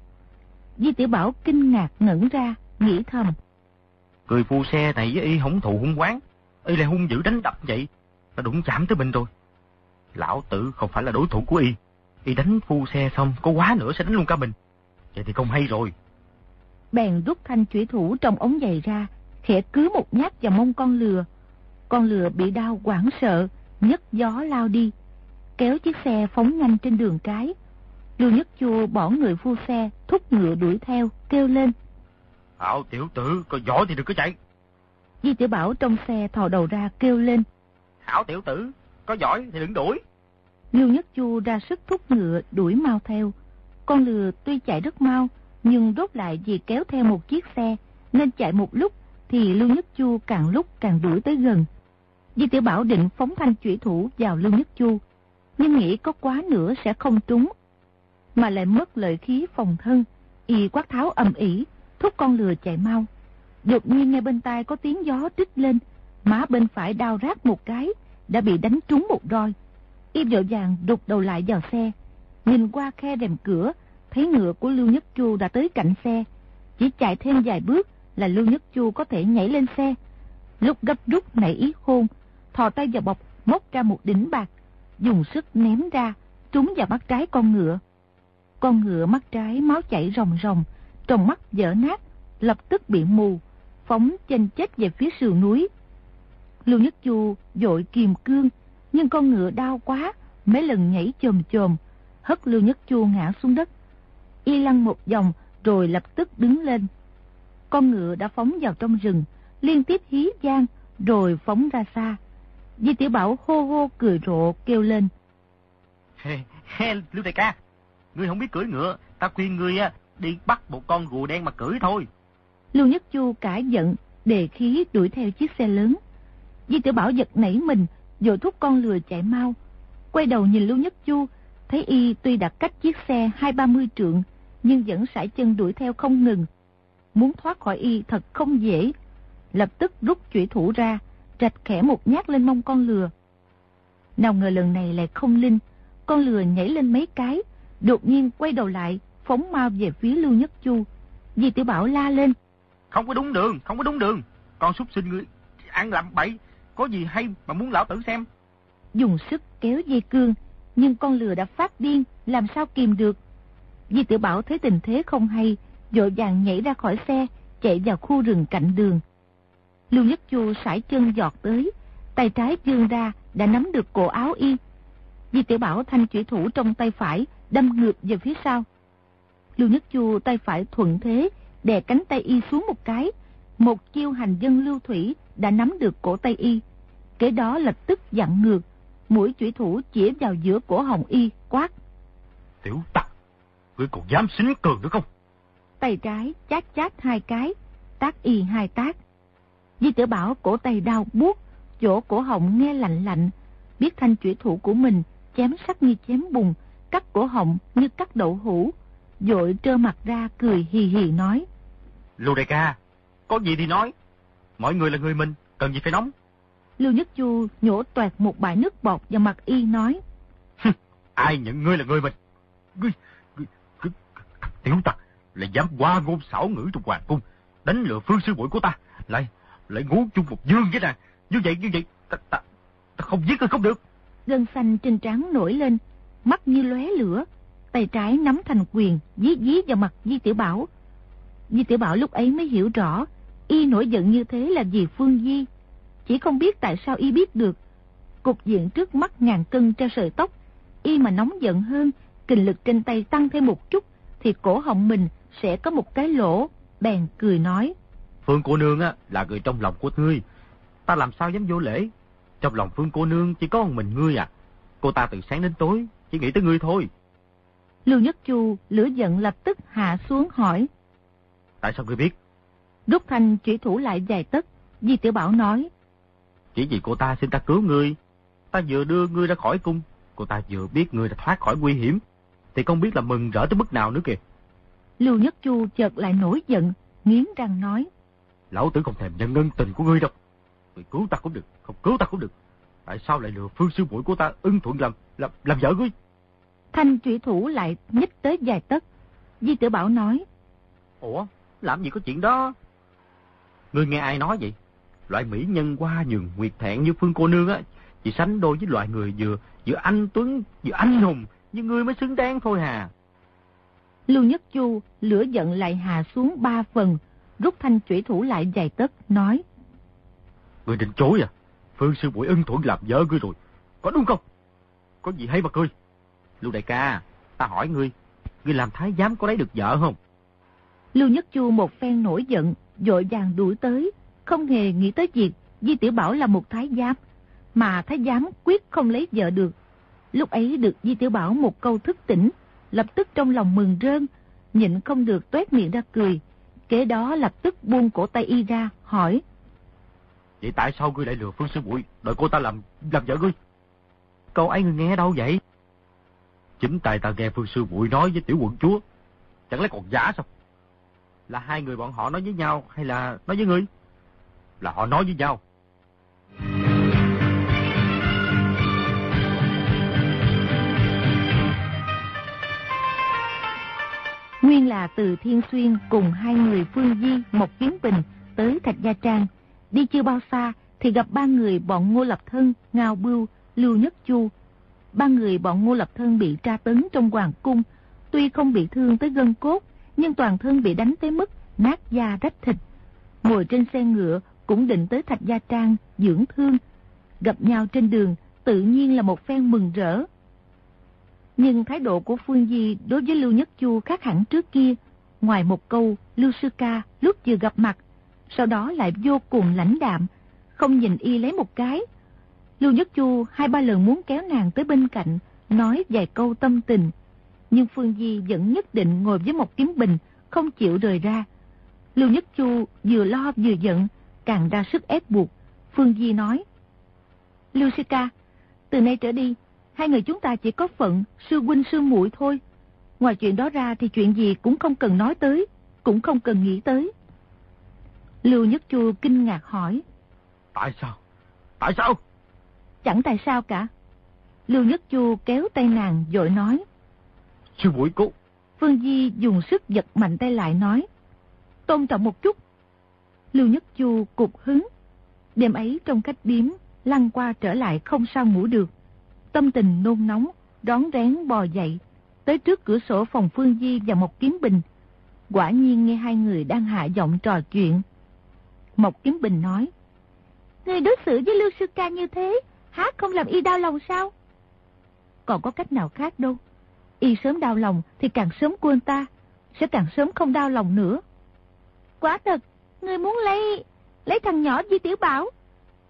Speaker 1: Di Tiểu Bảo kinh ngạc ngẩn ra, nghĩ thầm.
Speaker 2: Người phu xe này với y hổng thù hung quán, y lại hung dữ đánh đập vậy, là đụng chạm tới mình rồi. Lão tử không phải là đối thủ của y, y đánh phu xe xong, có quá nữa sẽ đánh luôn cả mình. Vậy thì không hay rồi.
Speaker 1: Bèn rút thanh chủy thủ trong ống giày ra, khẽ cứ một nhát vào mông con lừa. Con lừa bị đau quảng sợ, nhấc gió lao đi, kéo chiếc xe phóng nhanh trên đường cái. Lưu Nhất Chua bỏ người phu xe, thúc ngựa đuổi theo, kêu lên.
Speaker 2: Hảo tiểu tử, có giỏi thì đừng có chạy.
Speaker 1: Di tiểu Bảo trong xe thò đầu ra kêu lên.
Speaker 2: Hảo tiểu tử, có giỏi thì đừng đuổi.
Speaker 1: Lưu Nhất Chu ra sức thúc ngựa đuổi mau theo. Con lừa tuy chạy rất mau, nhưng rốt lại vì kéo theo một chiếc xe, nên chạy một lúc thì Lưu Nhất Chu càng lúc càng đuổi tới gần. Di Tiểu Bảo định phóng thanh chủy thủ vào Lưu Nhất Chu, nhưng nghĩ có quá nữa sẽ không trúng, mà lại mất lợi khí phòng thân, y quát tháo ầm ỉ, thúc con lừa chạy mau. Đột nhiên nghe bên tai có tiếng gió trích lên, má bên phải đau rát một cái, đã bị đánh trúng một roi. Y vội vàng đục đầu lại vào xe, nhìn qua khe rèm cửa, thấy ngựa của Lưu Nhất Chu đã tới cạnh xe. Chỉ chạy thêm vài bước là Lưu Nhất Chu có thể nhảy lên xe. Lúc gấp rút nảy ý khôn, thò tay vào bọc, móc ra một đỉnh bạc, dùng sức ném ra, trúng vào mắt trái con ngựa. Con ngựa mắt trái máu chảy ròng ròng, trong mắt dở nát, lập tức bị mù, phóng chênh chết về phía sườn núi. Lưu Nhất Chu dội kiềm cương, nhưng con ngựa đau quá, mấy lần nhảy chồm chồm, hất Lưu Nhất Chu ngã xuống đất. Y lăn một vòng rồi lập tức đứng lên. Con ngựa đã phóng vào trong rừng, liên tiếp hí gian rồi phóng ra xa. Di Tiểu Bảo hô hô cười rộ kêu lên.
Speaker 2: He, he, Lưu Đại ca, ngươi không biết cưỡi ngựa, ta khuyên ngươi đi bắt một con rùa đen mà cưỡi thôi.
Speaker 1: Lưu Nhất Chu cãi giận, đề khí đuổi theo chiếc xe lớn. Di Tiểu Bảo giật nảy mình, rồi thúc con lừa chạy mau. Quay đầu nhìn Lưu Nhất Chu, thấy y tuy đặt cách chiếc xe hai ba mươi trượng, nhưng vẫn sải chân đuổi theo không ngừng. Muốn thoát khỏi y thật không dễ. Lập tức rút chủy thủ ra, rạch khẽ một nhát lên mông con lừa. Nào ngờ lần này lại không linh, con lừa nhảy lên mấy cái, đột nhiên quay đầu lại, phóng mau về phía Lưu Nhất Chu. Di Tiểu Bảo la lên.
Speaker 2: Không có đúng đường, không có đúng đường. Con súc sinh ngươi ăn làm bậy, có gì hay mà muốn lão tử xem.
Speaker 1: Dùng sức kéo dây cương, nhưng con lừa đã phát điên, làm sao kìm được. Di Tiểu Bảo thấy tình thế không hay, dội vàng nhảy ra khỏi xe, chạy vào khu rừng cạnh đường. Lưu Nhất Chu sải chân giọt tới, tay trái dương ra đã nắm được cổ áo y. Di Tiểu Bảo thanh chủy thủ trong tay phải, đâm ngược về phía sau. Lưu Nhất Chu tay phải thuận thế, đè cánh tay y xuống một cái. Một chiêu hành dân lưu thủy đã nắm được cổ tay y. Kế đó lập tức dặn ngược, mũi chủy thủ chỉ vào giữa cổ hồng y, quát.
Speaker 2: Tiểu tặc, ngươi còn dám xính cường nữa không?
Speaker 1: Tay trái chát chát hai cái, tác y hai tác. Di tiểu bảo cổ tay đau buốt, chỗ cổ họng nghe lạnh lạnh, biết thanh chủy thủ của mình chém sắc như chém bùn, cắt cổ họng như cắt đậu hũ, dội trơ mặt ra cười hì hì nói.
Speaker 2: Lưu đại ca, có gì thì nói, mọi người là người mình, cần gì phải nóng.
Speaker 1: Lưu Nhất Chu nhổ toẹt một bãi nước bọt vào mặt y nói.
Speaker 2: Ai nhận ngươi là người mình? Ngươi, ngươi, ngươi tiểu tặc, lại dám qua ngôn xảo ngữ trong hoàng cung, đánh lừa phương sư muội của ta, lại, lại ngủ chung một dương với nàng. Như vậy, như vậy, ta, ta, ta không giết ngươi không được.
Speaker 1: Gân xanh trên trán nổi lên, mắt như lóe lửa, tay trái nắm thành quyền, dí dí vào mặt Di Tiểu Bảo. Di Tiểu Bảo lúc ấy mới hiểu rõ, y nổi giận như thế là vì Phương Di. Chỉ không biết tại sao y biết được. Cục diện trước mắt ngàn cân treo sợi tóc, y mà nóng giận hơn, kình lực trên tay tăng thêm một chút, thì cổ họng mình sẽ có một cái lỗ, bèn cười nói.
Speaker 2: Phương cô nương á là người trong lòng của ngươi, ta làm sao dám vô lễ. Trong lòng Phương cô nương chỉ có một mình ngươi à. Cô ta từ sáng đến tối, chỉ nghĩ tới ngươi thôi.
Speaker 1: Lưu Nhất Chu lửa giận lập tức hạ xuống hỏi.
Speaker 2: Tại sao ngươi biết?
Speaker 1: Rút thanh chỉ thủ lại dài tất, Di Tiểu Bảo nói.
Speaker 2: Chỉ vì cô ta xin ta cứu ngươi. Ta vừa đưa ngươi ra khỏi cung, cô ta vừa biết ngươi đã thoát khỏi nguy hiểm. Thì không biết là mừng rỡ tới mức nào nữa kìa.
Speaker 1: Lưu Nhất Chu chợt lại nổi giận, nghiến răng nói.
Speaker 2: Lão tử không thèm nhận ngân tình của ngươi đâu. Người cứu ta cũng được, không cứu ta cũng được. Tại sao lại lừa phương sư muội của ta ưng thuận làm, làm, làm vợ ngươi?
Speaker 1: Thanh trụy thủ lại nhích tới dài tất. Di tử Bảo nói.
Speaker 2: Ủa, làm gì có chuyện đó? Ngươi nghe ai nói vậy? Loại mỹ nhân hoa nhường nguyệt thẹn như phương cô nương á, chỉ sánh đôi với loại người vừa vừa anh tuấn, vừa anh hùng, như ngươi mới xứng đáng thôi hà.
Speaker 1: Lưu Nhất Chu lửa giận lại hà xuống ba phần, rút thanh trụy thủ lại dài tất, nói.
Speaker 2: Ngươi định chối à? Phương sư muội ân thuận làm vợ ngươi rồi, có đúng không? Có gì hay mà cười? Lưu đại ca, ta hỏi ngươi, ngươi làm thái giám có lấy được vợ không?
Speaker 1: Lưu Nhất Chu một phen nổi giận, dội vàng đuổi tới, không hề nghĩ tới việc Di Tiểu Bảo là một thái giám, mà thái giám quyết không lấy vợ được. Lúc ấy được Di Tiểu Bảo một câu thức tỉnh, lập tức trong lòng mừng rơn, nhịn không được tuét miệng ra cười. Kế đó lập tức buông cổ tay y ra, hỏi.
Speaker 2: Vậy tại sao ngươi lại lừa Phương Sư Bụi, đợi cô ta làm làm vợ ngươi? Câu ấy ngươi nghe đâu vậy? Chính tài ta nghe Phương Sư Bụi nói với tiểu quận chúa. Chẳng lẽ còn giả sao? Là hai người bọn họ nói với nhau hay là nói với ngươi? Là họ nói với nhau.
Speaker 1: Nguyên là từ Thiên Xuyên cùng hai người Phương Di, Mộc Kiếm Bình tới Thạch Gia Trang. Đi chưa bao xa thì gặp ba người bọn Ngô Lập Thân, Ngao Bưu, Lưu Nhất Chu. Ba người bọn Ngô Lập Thân bị tra tấn trong hoàng cung. Tuy không bị thương tới gân cốt, nhưng toàn thân bị đánh tới mức nát da rách thịt. Ngồi trên xe ngựa cũng định tới Thạch Gia Trang dưỡng thương. Gặp nhau trên đường tự nhiên là một phen mừng rỡ. Nhưng thái độ của Phương Di đối với Lưu Nhất Chu khác hẳn trước kia. Ngoài một câu Lưu Sư Ca lúc vừa gặp mặt, sau đó lại vô cùng lãnh đạm, không nhìn y lấy một cái. Lưu Nhất Chu hai ba lần muốn kéo nàng tới bên cạnh, nói vài câu tâm tình. Nhưng Phương Di vẫn nhất định ngồi với một kiếm bình, không chịu rời ra. Lưu Nhất Chu vừa lo vừa giận, càng ra sức ép buộc. Phương Di nói, Lưu Sư Ca, từ nay trở đi, hai người chúng ta chỉ có phận sư huynh sư muội thôi. Ngoài chuyện đó ra thì chuyện gì cũng không cần nói tới, cũng không cần nghĩ tới. Lưu Nhất Chu kinh ngạc hỏi.
Speaker 2: Tại sao? Tại sao?
Speaker 1: Chẳng tại sao cả. Lưu Nhất Chu kéo tay nàng dội nói.
Speaker 2: Sư muội cố.
Speaker 1: Phương Di dùng sức giật mạnh tay lại nói. Tôn trọng một chút. Lưu Nhất Chu cục hứng. Đêm ấy trong cách điếm, lăn qua trở lại không sao ngủ được. Tâm tình nôn nóng, đón rén bò dậy. Tới trước cửa sổ phòng Phương Di và một kiếm bình. Quả nhiên nghe hai người đang hạ giọng trò chuyện. Một kiếm bình nói. Người đối xử với Lưu Sư Ca như thế, há không làm y đau lòng sao? Còn có cách nào khác đâu. Y sớm đau lòng thì càng sớm quên ta, sẽ càng sớm không đau lòng nữa. Quả thật, người muốn lấy lấy thằng nhỏ Di Tiểu Bảo.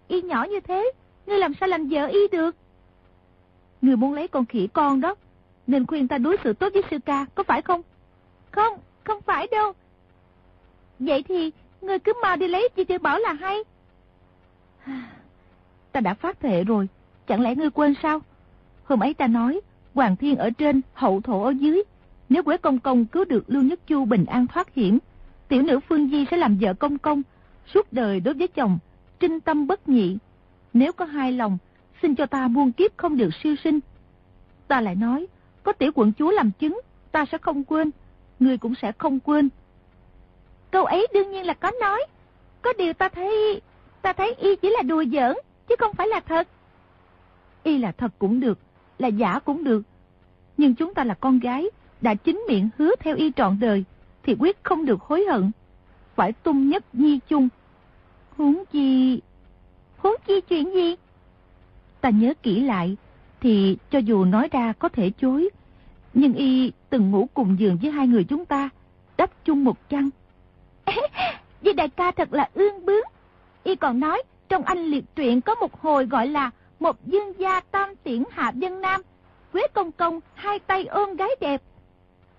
Speaker 1: Y nhỏ như thế, ngươi làm sao làm vợ y được? Người muốn lấy con khỉ con đó, nên khuyên ta đối xử tốt với sư ca, có phải không? Không, không phải đâu. Vậy thì, người cứ mau đi lấy chị Tiểu Bảo là hay. Ta đã phát thệ rồi, chẳng lẽ ngươi quên sao? Hôm ấy ta nói, Hoàng Thiên ở trên, hậu thổ ở dưới. Nếu Quế Công Công cứu được Lưu Nhất Chu bình an thoát hiểm, tiểu nữ Phương Di sẽ làm vợ Công Công, suốt đời đối với chồng, trinh tâm bất nhị. Nếu có hai lòng, xin cho ta muôn kiếp không được siêu sinh. Ta lại nói, có tiểu quận chúa làm chứng, ta sẽ không quên, người cũng sẽ không quên. Câu ấy đương nhiên là có nói. Có điều ta thấy, ta thấy y chỉ là đùa giỡn, chứ không phải là thật. Y là thật cũng được, là giả cũng được. Nhưng chúng ta là con gái, đã chính miệng hứa theo y trọn đời, thì quyết không được hối hận. Phải tung nhất nhi chung. Huống chi... Huống chi chuyện gì? Ta nhớ kỹ lại, thì cho dù nói ra có thể chối, nhưng y từng ngủ cùng giường với hai người chúng ta, đắp chung một chăn. Vì đại ca thật là ương bướng. Y còn nói, trong anh liệt truyện có một hồi gọi là một dương gia tam tiễn hạ dân nam, Quế công công hai tay ôm gái đẹp.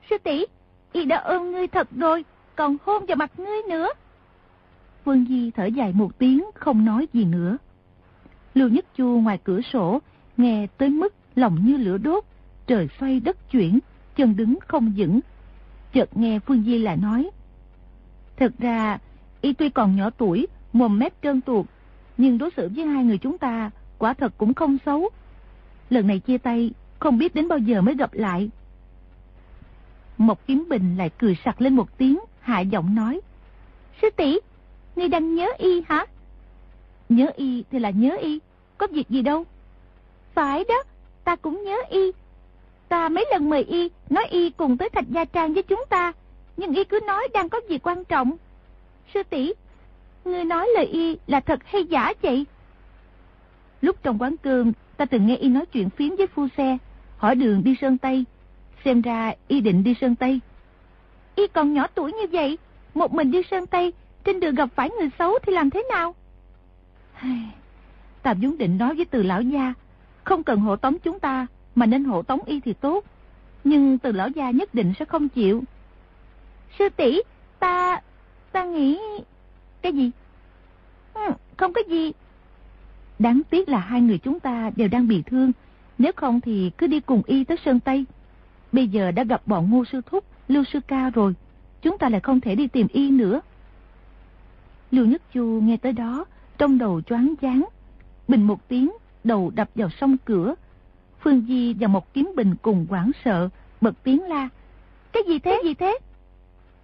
Speaker 1: Sư tỷ, y đã ôm ngươi thật rồi, còn hôn vào mặt ngươi nữa. Phương Di thở dài một tiếng, không nói gì nữa. Lưu Nhất Chu ngoài cửa sổ, nghe tới mức lòng như lửa đốt, trời xoay đất chuyển, chân đứng không vững. Chợt nghe Phương Di lại nói. Thật ra, y tuy còn nhỏ tuổi, mồm mép trơn tuột, nhưng đối xử với hai người chúng ta quả thật cũng không xấu. Lần này chia tay, không biết đến bao giờ mới gặp lại. Một kiếm bình lại cười sặc lên một tiếng, hạ giọng nói. Sư tỷ ngươi đang nhớ y hả? Nhớ y thì là nhớ y, có việc gì đâu. Phải đó, ta cũng nhớ y. Ta mấy lần mời y, nói y cùng tới thạch gia trang với chúng ta, nhưng y cứ nói đang có việc quan trọng. Sư tỷ ngươi nói lời y là thật hay giả vậy? Lúc trong quán cơm, ta từng nghe y nói chuyện phiếm với phu xe, hỏi đường đi Sơn Tây. Xem ra y định đi Sơn Tây. Y còn nhỏ tuổi như vậy, một mình đi Sơn Tây, trên đường gặp phải người xấu thì làm thế nào? Ta vốn định nói với từ lão gia, không cần hộ tống chúng ta, mà nên hộ tống y thì tốt. Nhưng từ lão gia nhất định sẽ không chịu. Sư tỷ ta... ta nghĩ... Cái gì? Ừ, không có gì, Đáng tiếc là hai người chúng ta đều đang bị thương. Nếu không thì cứ đi cùng y tới Sơn Tây. Bây giờ đã gặp bọn ngô sư thúc, lưu sư ca rồi. Chúng ta lại không thể đi tìm y nữa. Lưu Nhất Chu nghe tới đó, trong đầu choáng váng. Bình một tiếng, đầu đập vào sông cửa. Phương Di và một kiếm bình cùng quảng sợ, bật tiếng la. Cái gì thế? Cái gì thế?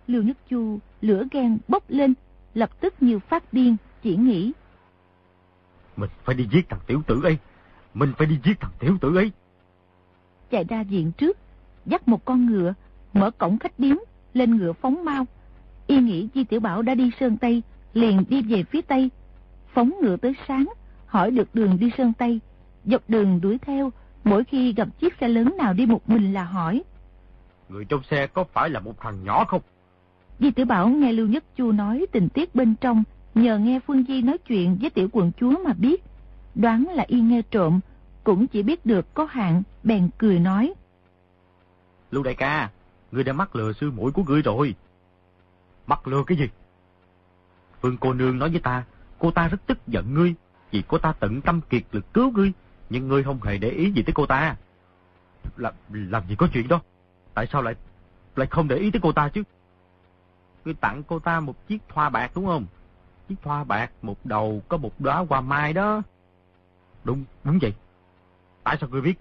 Speaker 1: Lưu Nhất Chu lửa ghen bốc lên, lập tức như phát điên, chỉ nghĩ
Speaker 2: mình phải đi giết thằng tiểu tử ấy. Mình phải đi giết thằng tiểu tử ấy.
Speaker 1: Chạy ra viện trước, dắt một con ngựa, mở cổng khách điếm, lên ngựa phóng mau. Y nghĩ Di Tiểu Bảo đã đi Sơn Tây, liền đi về phía Tây. Phóng ngựa tới sáng, hỏi được đường đi Sơn Tây. Dọc đường đuổi theo, mỗi khi gặp chiếc xe lớn nào đi một mình là hỏi.
Speaker 2: Người trong xe có phải là một thằng nhỏ không?
Speaker 1: Di Tiểu Bảo nghe Lưu Nhất Chu nói tình tiết bên trong, Nhờ nghe Phương Di nói chuyện với tiểu quận chúa mà biết, đoán là y nghe trộm, cũng chỉ biết được có hạn, bèn cười nói.
Speaker 2: Lưu đại ca, ngươi đã mắc lừa sư mũi của ngươi rồi. Mắc lừa cái gì? Phương cô nương nói với ta, cô ta rất tức giận ngươi, vì cô ta tận tâm kiệt lực cứu ngươi, nhưng ngươi không hề để ý gì tới cô ta. Làm, làm gì có chuyện đó? Tại sao lại lại không để ý tới cô ta chứ? Ngươi tặng cô ta một chiếc thoa bạc đúng không? chiếc thoa bạc một đầu có một đóa hoa mai đó. Đúng, đúng vậy. Tại sao ngươi biết?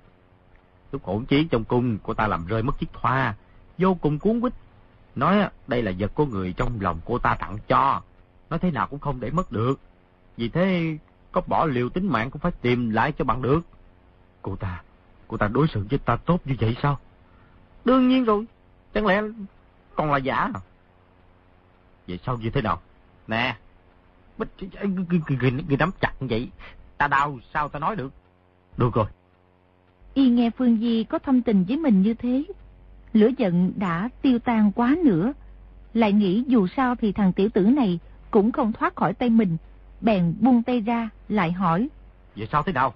Speaker 2: Lúc hỗn chiến trong cung, cô ta làm rơi mất chiếc thoa, vô cùng cuốn quýt. Nói đây là vật của người trong lòng cô ta tặng cho, nói thế nào cũng không để mất được. Vì thế, có bỏ liều tính mạng cũng phải tìm lại cho bằng được. Cô ta, cô ta đối xử với ta tốt như vậy sao? Đương nhiên rồi, chẳng lẽ còn là giả à? Vậy sao như thế nào? Nè, người nắm chặt vậy, ta đau sao ta nói được? Được rồi.
Speaker 1: Y nghe Phương Di có thâm tình với mình như thế, lửa giận đã tiêu tan quá nữa. Lại nghĩ dù sao thì thằng tiểu tử này cũng không thoát khỏi tay mình, bèn buông tay ra, lại hỏi.
Speaker 2: Vậy sao thế nào?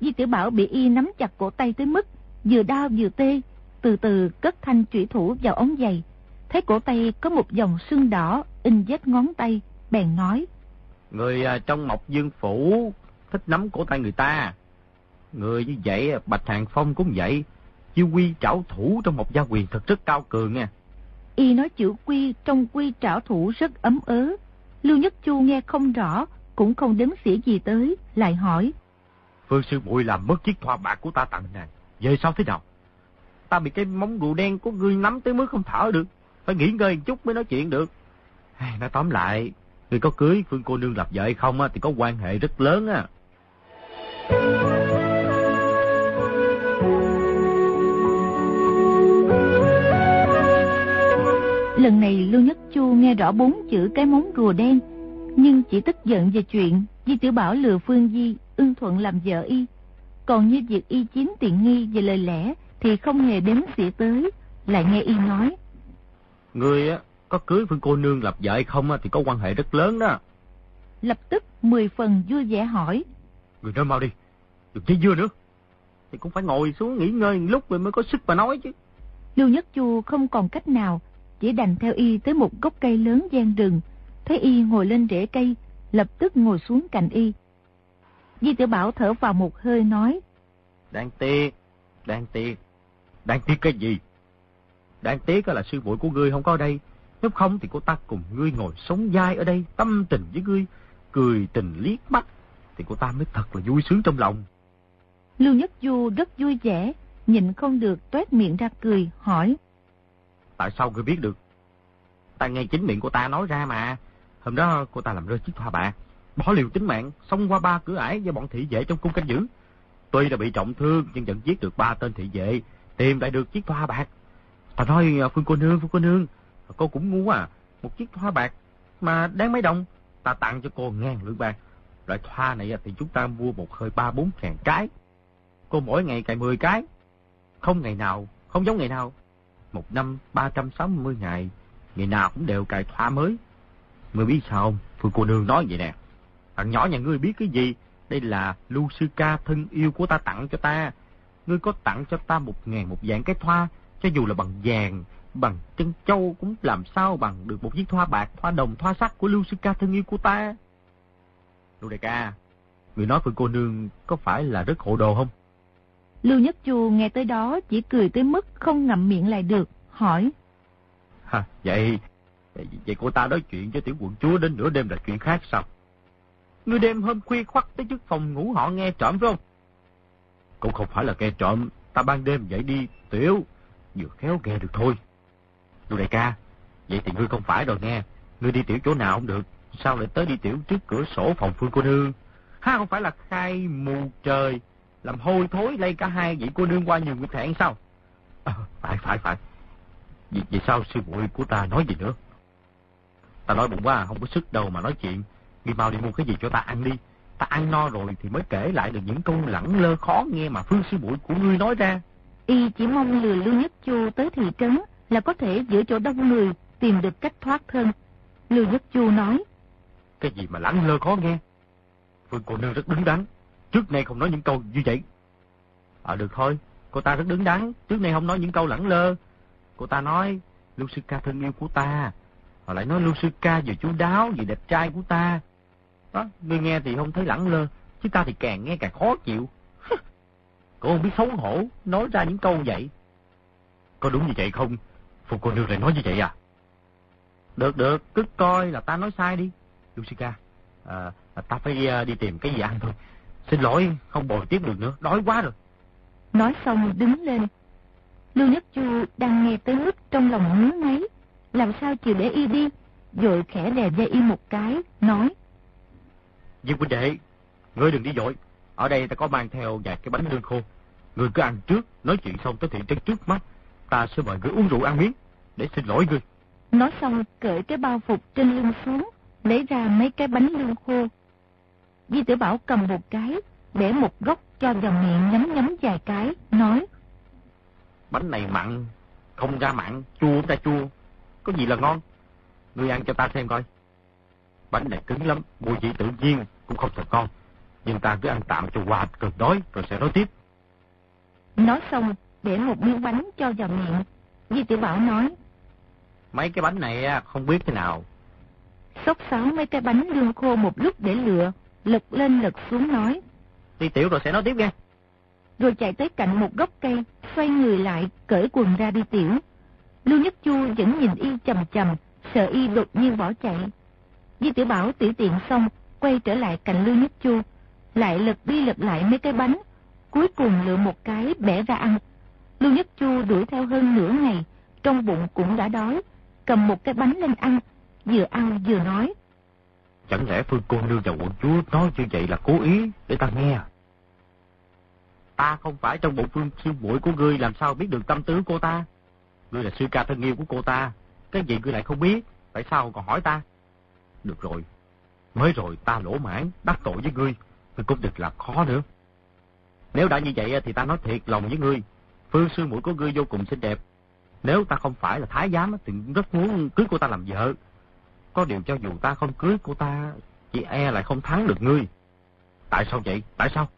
Speaker 1: Di tiểu Bảo bị y nắm chặt cổ tay tới mức vừa đau vừa tê, từ từ cất thanh trụy thủ vào ống giày. Thấy cổ tay có một dòng sưng đỏ in vết ngón tay, bèn nói.
Speaker 2: Người à, trong Mộc Dương Phủ thích nắm cổ tay người ta. Người như vậy, Bạch Hàng Phong cũng vậy. Chiêu quy trảo thủ trong một gia quyền thật rất cao cường nha.
Speaker 1: Y nói chữ quy trong quy trảo thủ rất ấm ớ. Lưu Nhất Chu nghe không rõ, cũng không đếm xỉa gì tới, lại hỏi.
Speaker 2: Phương sư muội làm mất chiếc thoa bạc của ta tặng nàng. Về sao thế nào? Ta bị cái móng rùa đen của ngươi nắm tới mức không thở được. Phải nghỉ ngơi một chút mới nói chuyện được. Nói tóm lại, ngươi có cưới Phương cô nương lập vợ hay không thì có quan hệ rất lớn á.
Speaker 1: Lần này Lưu Nhất Chu nghe rõ bốn chữ cái móng rùa đen, nhưng chỉ tức giận về chuyện Di Tiểu Bảo lừa Phương Di ưng thuận làm vợ y. Còn như việc y chiếm tiện nghi về lời lẽ thì không hề đếm xỉa tới, lại nghe y nói.
Speaker 2: Người á, có cưới Phương cô nương lập vợ hay không thì có quan hệ rất lớn đó.
Speaker 1: Lập tức mười phần vui vẻ hỏi.
Speaker 2: Người nói mau đi, đừng chơi dưa nữa. Thì cũng phải ngồi xuống nghỉ ngơi lúc rồi mới có sức mà nói chứ.
Speaker 1: Lưu Nhất Chu không còn cách nào, chỉ đành theo y tới một gốc cây lớn gian rừng. Thấy y ngồi lên rễ cây, lập tức ngồi xuống cạnh y. Di tiểu Bảo thở vào một hơi nói.
Speaker 2: Đáng tiếc, đáng tiếc, đáng tiếc cái gì? Đáng tiếc là sư muội của ngươi không có đây. Nếu không thì cô ta cùng ngươi ngồi sống dai ở đây, tâm tình với ngươi, cười tình liếc mắt, thì cô ta mới thật là vui sướng trong lòng.
Speaker 1: Lưu Nhất Du rất vui vẻ, nhịn không được toét miệng ra cười, hỏi.
Speaker 2: Tại sao ngươi biết được? Ta nghe chính miệng cô ta nói ra mà. Hôm đó cô ta làm rơi chiếc thoa bạc, bỏ liều tính mạng, xông qua ba cửa ải với bọn thị vệ trong cung canh giữ. Tuy đã bị trọng thương nhưng vẫn giết được ba tên thị vệ, tìm lại được chiếc thoa bạc. Ta nói à, Phương cô nương, Phương cô nương, cô cũng ngu à, một chiếc thoa bạc mà đáng mấy đồng, ta tặng cho cô ngàn lượng bạc. Loại thoa này thì chúng ta mua một hơi ba bốn ngàn cái. Cô mỗi ngày cài mười cái, không ngày nào, không giống ngày nào. Một năm ba trăm sáu mươi ngày, ngày nào cũng đều cài thoa mới. Ngươi biết sao không? Phương cô nương nói vậy nè. Thằng nhỏ nhà ngươi biết cái gì? Đây là lưu sư ca thân yêu của ta tặng cho ta. Ngươi có tặng cho ta một ngàn một dạng cái thoa, cho dù là bằng vàng, bằng chân châu cũng làm sao bằng được một chiếc thoa bạc, thoa đồng, thoa sắt của lưu sư ca thân yêu của ta. Lưu đại ca, người nói Phương cô nương có phải là rất hộ đồ không?
Speaker 1: Lưu Nhất Chu nghe tới đó chỉ cười tới mức không ngậm miệng lại được, hỏi.
Speaker 2: Ha, vậy, vậy cô ta nói chuyện cho tiểu quận chúa đến nửa đêm là chuyện khác sao? Ngươi đêm hôm khuya khoắt tới trước phòng ngủ họ nghe trộm phải không? Cũng không phải là nghe trộm, ta ban đêm dậy đi tiểu, vừa khéo nghe được thôi. Lưu đại ca, vậy thì ngươi không phải rồi nghe, ngươi đi tiểu chỗ nào cũng được, sao lại tới đi tiểu trước cửa sổ phòng phương cô nương? Ha không phải là khai mù trời, làm hôi thối lây cả hai vị cô nương qua nhiều người thẹn sao? À, phải phải phải. Vì, vì sao sư muội của ta nói gì nữa? Ta nói bụng quá, không có sức đâu mà nói chuyện. Đi mau đi mua cái gì cho ta ăn đi. Ta ăn no rồi thì mới kể lại được những câu lẳng lơ khó nghe mà phương sư muội của ngươi nói ra.
Speaker 1: Y chỉ mong lừa Lưu Nhất Chu tới thị trấn là có thể giữa chỗ đông người tìm được cách thoát thân. Lưu Nhất Chu nói.
Speaker 2: Cái gì mà lẳng lơ khó nghe? Phương cô nương rất đứng đắn. Trước nay không nói những câu như vậy. À được thôi, cô ta rất đứng đắn. Trước nay không nói những câu lẳng lơ. Cô ta nói, Lưu Sư Ca thân yêu của ta. Họ lại nói Lưu Sư Ca về chú đáo, về đẹp trai của ta. Đó, người nghe thì không thấy lẳng lơ. Chứ ta thì càng nghe càng khó chịu. Cô không biết xấu hổ, nói ra những câu vậy. Có đúng như vậy không? Phục cô nương lại nói như vậy à? Được, được, cứ coi là ta nói sai đi. Lucica, à, ta phải à, đi tìm cái gì ăn thôi. Xin lỗi, không bồi tiếp được nữa, đói quá rồi.
Speaker 1: Nói xong đứng lên. Lưu Nhất Chu đang nghe tới mức trong lòng ngứa ngáy, làm sao chịu để y đi, rồi khẽ đè dây y một cái, nói.
Speaker 2: Diệp huynh đệ, ngươi đừng đi dội. Ở đây ta có mang theo vài cái bánh lương khô. Ngươi cứ ăn trước, nói chuyện xong tới thị trấn trước mắt. Ta sẽ mời ngươi uống rượu ăn miếng, để xin lỗi ngươi.
Speaker 1: Nói xong cởi cái bao phục trên lưng xuống, lấy ra mấy cái bánh lương khô. Di tử Bảo cầm một cái, để một góc cho vào miệng nhấm nhấm vài cái, nói.
Speaker 2: Bánh này mặn, không ra mặn, chua ra chua. Có gì là ngon? Ngươi ăn cho ta xem coi. Bánh này cứng lắm, mùi vị tự nhiên, cũng không thật ngon. Nhưng ta cứ ăn tạm cho qua cơn đói, rồi sẽ nói tiếp.
Speaker 1: Nói xong, để một miếng bánh cho vào miệng. Di tử Bảo nói.
Speaker 2: Mấy cái bánh này không biết thế nào.
Speaker 1: Xốc xáo mấy cái bánh lương khô một lúc để lựa, lật lên lật xuống nói.
Speaker 2: Đi tiểu rồi sẽ nói tiếp nghe.
Speaker 1: Rồi chạy tới cạnh một gốc cây, xoay người lại, cởi quần ra đi tiểu. Lưu Nhất Chu vẫn nhìn y chầm chầm, sợ y đột nhiên bỏ chạy. Di tiểu Bảo tiểu tiện xong, quay trở lại cạnh Lưu Nhất Chu, lại lật đi lật lại mấy cái bánh, cuối cùng lựa một cái bẻ ra ăn. Lưu Nhất Chu đuổi theo hơn nửa ngày, trong bụng cũng đã đói, cầm một cái bánh lên ăn, vừa ăn vừa nói.
Speaker 2: Chẳng lẽ Phương Cô Nương và quận chúa nói như vậy là cố ý để ta nghe Ta không phải trong bộ Phương Sư muội của ngươi làm sao biết được tâm tư cô ta. Ngươi là sư ca thân yêu của cô ta, cái gì ngươi lại không biết, tại sao còn hỏi ta? Được rồi, mới rồi ta lỗ mãn, đắc tội với ngươi, ngươi cũng được là khó nữa. Nếu đã như vậy thì ta nói thiệt lòng với ngươi, Phương Sư muội của ngươi vô cùng xinh đẹp. Nếu ta không phải là thái giám thì rất muốn cưới cô ta làm vợ. Có điều cho dù ta không cưới cô ta, chị e lại không thắng được ngươi. Tại sao vậy? Tại sao?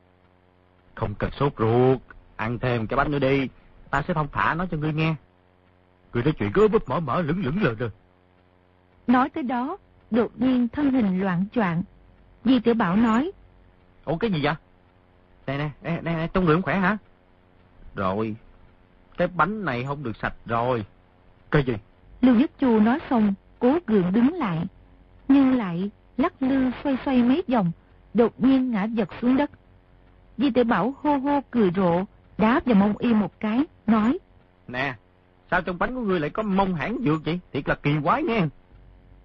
Speaker 2: Không cần sốt ruột, ăn thêm cái bánh nữa đi, ta sẽ thông thả nói cho ngươi nghe. Ngươi nói chuyện cứ búp mở mở lửng lửng lờ rồi.
Speaker 1: Nói tới đó, đột nhiên thân hình loạn choạng. Di tiểu Bảo nói.
Speaker 2: Ủa cái gì vậy? Nè nè, nè, nè, nè trong người không khỏe hả? Rồi, cái bánh này không được sạch rồi. Cái gì?
Speaker 1: Lưu Nhất Chu nói xong, cố gượng đứng lại. Nhưng lại lắc lư xoay xoay mấy vòng, đột nhiên ngã giật xuống đất. Di tiểu Bảo hô hô cười rộ, đáp vào mông y một cái, nói.
Speaker 2: Nè, sao trong bánh của ngươi lại có mông hãng dược vậy? Thiệt là kỳ quái nghe.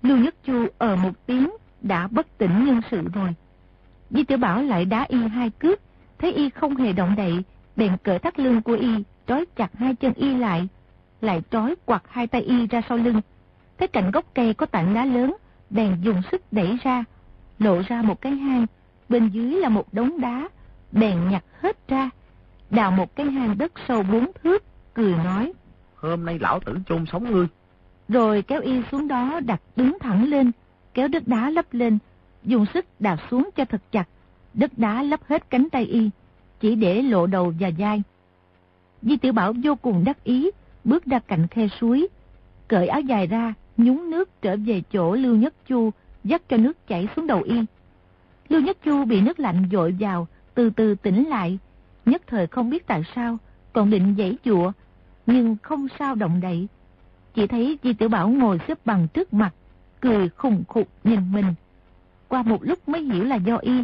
Speaker 1: Lưu Nhất Chu ở một tiếng, đã bất tỉnh nhân sự rồi. Di tiểu Bảo lại đá y hai cước, thấy y không hề động đậy, bèn cởi thắt lưng của y, trói chặt hai chân y lại, lại trói quặt hai tay y ra sau lưng. Thấy cạnh gốc cây có tảng đá lớn, bèn dùng sức đẩy ra, lộ ra một cái hang, bên dưới là một đống đá, bèn nhặt hết ra, đào một cái hang đất sâu bốn thước, cười nói.
Speaker 2: Hôm nay lão tử chôn sống ngươi.
Speaker 1: Rồi kéo y xuống đó đặt đứng thẳng lên, kéo đất đá lấp lên, dùng sức đào xuống cho thật chặt, đất đá lấp hết cánh tay y, chỉ để lộ đầu và vai. Di tiểu Bảo vô cùng đắc ý, bước ra cạnh khe suối, cởi áo dài ra, nhúng nước trở về chỗ Lưu Nhất Chu, dắt cho nước chảy xuống đầu y. Lưu Nhất Chu bị nước lạnh dội vào, từ từ tỉnh lại, nhất thời không biết tại sao, còn định dãy dụa, nhưng không sao động đậy. Chỉ thấy Di Tiểu Bảo ngồi xếp bằng trước mặt, cười khùng khục nhìn mình. Qua một lúc mới hiểu là do y,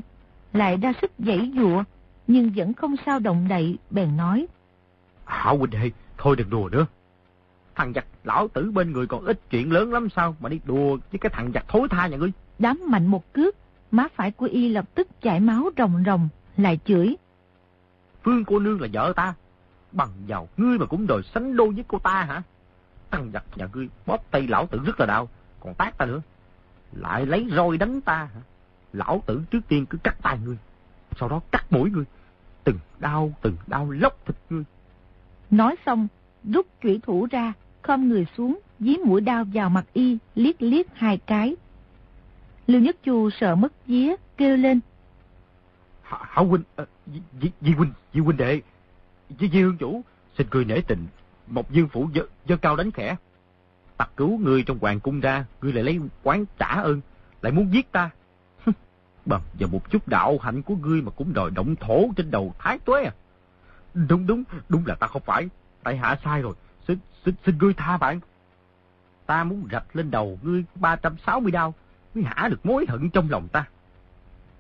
Speaker 1: lại ra sức dãy dụa, nhưng vẫn không sao động đậy, bèn nói.
Speaker 2: Hảo huynh đệ, thôi đừng đùa nữa. Thằng giặc lão tử bên người còn ít chuyện lớn lắm sao mà đi đùa với cái thằng giặc thối tha nhà ngươi.
Speaker 1: Đám mạnh một cước, má phải của y lập tức chảy máu rồng rồng, lại chửi.
Speaker 2: Phương cô nương là vợ ta, bằng giàu ngươi mà cũng đòi sánh đôi với cô ta hả? Thằng giặc nhà ngươi bóp tay lão tử rất là đau, còn tát ta nữa. Lại lấy roi đánh ta hả? Lão tử trước tiên cứ cắt tay ngươi, sau đó cắt mũi ngươi. Từng đau, từng đau lóc thịt ngươi.
Speaker 1: Nói xong, rút chủy thủ ra, khom người xuống, dí mũi đao vào mặt y, liếc liếc hai cái. Lưu Nhất Chu sợ mất día kêu lên.
Speaker 2: Hảo huynh, à, Di, Di huynh, Di huynh đệ, Di, Di hương chủ, xin cười nể tình, một dương phủ dơ, dơ cao đánh khẽ. Tặc cứu người trong hoàng cung ra, ngươi lại lấy quán trả ơn, lại muốn giết ta. Bằng giờ một chút đạo hạnh của ngươi mà cũng đòi động thổ trên đầu thái tuế à. Đúng đúng, đúng là ta không phải, tại hạ sai rồi, xin, xin, xin ngươi tha bạn. Ta muốn rạch lên đầu ngươi 360 đao, mới hả được mối hận trong lòng ta.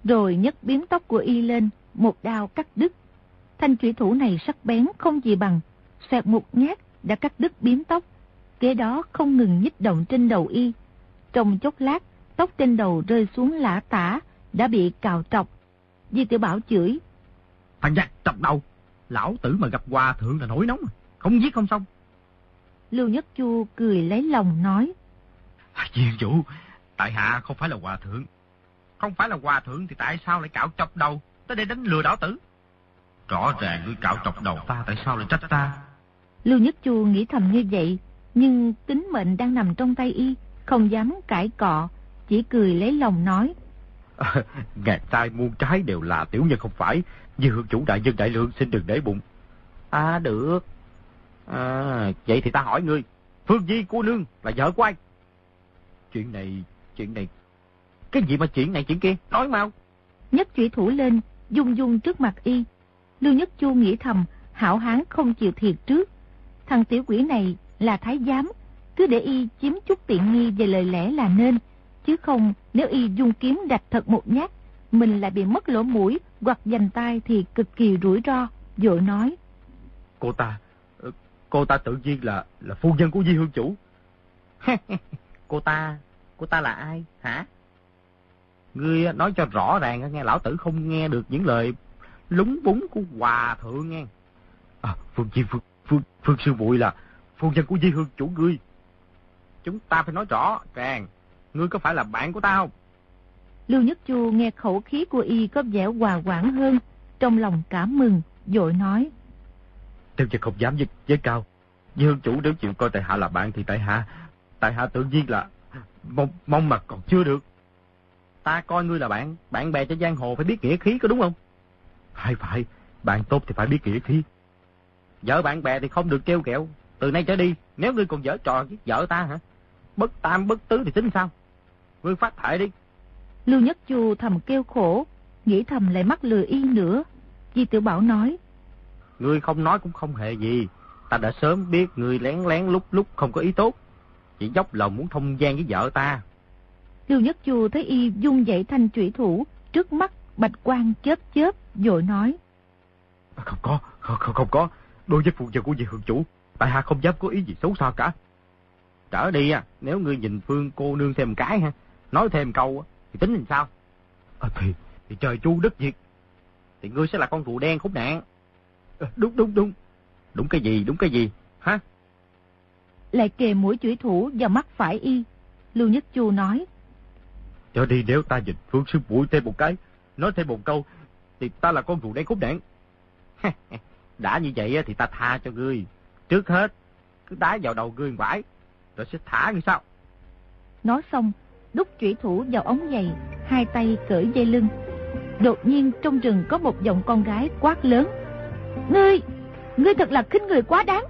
Speaker 1: Rồi nhấc biến tóc của y lên, một đao cắt đứt. Thanh chủy thủ này sắc bén không gì bằng, xoẹt một nhát đã cắt đứt biếm tóc. Kế đó không ngừng nhích động trên đầu y. Trong chốc lát, tóc trên đầu rơi xuống lã tả, đã bị cào trọc. Di tiểu Bảo chửi.
Speaker 2: Thằng giặc trọc đầu, lão tử mà gặp hòa thượng là nổi nóng, không giết không xong.
Speaker 1: Lưu Nhất Chu cười lấy lòng nói.
Speaker 2: Viên chủ, tại hạ không phải là hòa thượng. Không phải là hòa thượng thì tại sao lại cạo chọc đầu, tới đây đánh lừa đảo tử? Rõ ràng ngươi cạo chọc đầu ta, tại sao lại trách ta?
Speaker 1: Lưu Nhất Chu nghĩ thầm như vậy, nhưng tính mệnh đang nằm trong tay y, không dám cãi cọ, chỉ cười lấy lòng nói.
Speaker 2: À, ngàn tai muôn trái đều là tiểu nhân không phải, như hương chủ đại nhân đại lượng xin đừng để bụng. À được. À, vậy thì ta hỏi ngươi, Phương Di cô nương là vợ của ai? Chuyện này, chuyện này, cái gì mà chuyện này chuyện kia, nói mau.
Speaker 1: Nhất chủy thủ lên, dung dung trước mặt y. Lưu Nhất Chu nghĩ thầm, hảo hán không chịu thiệt trước. Thằng tiểu quỷ này là thái giám, cứ để y chiếm chút tiện nghi về lời lẽ là nên. Chứ không, nếu y dung kiếm đạch thật một nhát, mình lại bị mất lỗ mũi hoặc dành tay thì cực kỳ rủi ro, dội nói.
Speaker 2: Cô ta, cô ta tự nhiên là là phu nhân của Di Hương Chủ.
Speaker 3: cô ta, cô ta là ai, hả?
Speaker 2: Ngươi nói cho rõ ràng nghe lão tử không nghe được những lời lúng búng của hòa thượng nghe. À, Phương Chi Phương, Phương, Phương Sư Bụi là phu nhân của Di Hương chủ ngươi. Chúng ta phải nói rõ ràng, ngươi có phải là bạn của ta không?
Speaker 1: Lưu Nhất Chu nghe khẩu khí của y có vẻ hòa quảng hơn, trong lòng cảm mừng, dội nói.
Speaker 2: Tiêu chân không dám với, với cao. với Hương chủ nếu chịu coi tại hạ là bạn thì tại hạ, tại hạ tự nhiên là mong, mong mà còn chưa được. Ta coi ngươi là bạn, bạn bè cho giang hồ phải biết nghĩa khí có đúng không? Hay phải, bạn tốt thì phải biết nghĩa khí. Vợ bạn bè thì không được kêu kẹo. Từ nay trở đi, nếu ngươi còn dở trò với vợ ta hả? Bất tam bất tứ thì tính sao? Ngươi phát thải đi.
Speaker 1: Lưu Nhất Chu thầm kêu khổ, nghĩ thầm lại mắc lừa y nữa. Di Tiểu Bảo nói.
Speaker 2: Ngươi không nói cũng không hề gì. Ta đã sớm biết ngươi lén lén lúc lúc không có ý tốt. Chỉ dốc lòng muốn thông gian với vợ ta.
Speaker 1: Lưu Nhất Chu thấy y dung dậy thanh trụy thủ, trước mắt bạch quang chớp chớp, dội nói.
Speaker 2: Không có, không, không, không có. Đối với phụ nhân của vị hương chủ, tại hạ không dám có ý gì xấu xa cả. Trở đi à, nếu ngươi nhìn Phương cô nương thêm cái ha, nói thêm câu thì tính làm sao? À, thì, thì trời chu đất diệt. Thì ngươi sẽ là con rùa đen khúc nạn. À, đúng, đúng, đúng. Đúng cái gì, đúng cái gì, hả?
Speaker 1: Lại kề mũi chủy thủ vào mắt phải y. Lưu Nhất Chu nói.
Speaker 2: Trở đi nếu ta nhìn Phương sư mũi thêm một cái, nói thêm một câu, thì ta là con rùa đen khúc nạn. Đã như vậy thì ta tha cho ngươi. Trước hết, cứ đá vào đầu ngươi vải, rồi sẽ thả như sao?
Speaker 1: Nói xong, đút chủy thủ vào ống giày, hai tay cởi dây lưng. Đột nhiên trong rừng có một giọng con gái quát lớn. Ngươi, ngươi thật là khinh người quá đáng.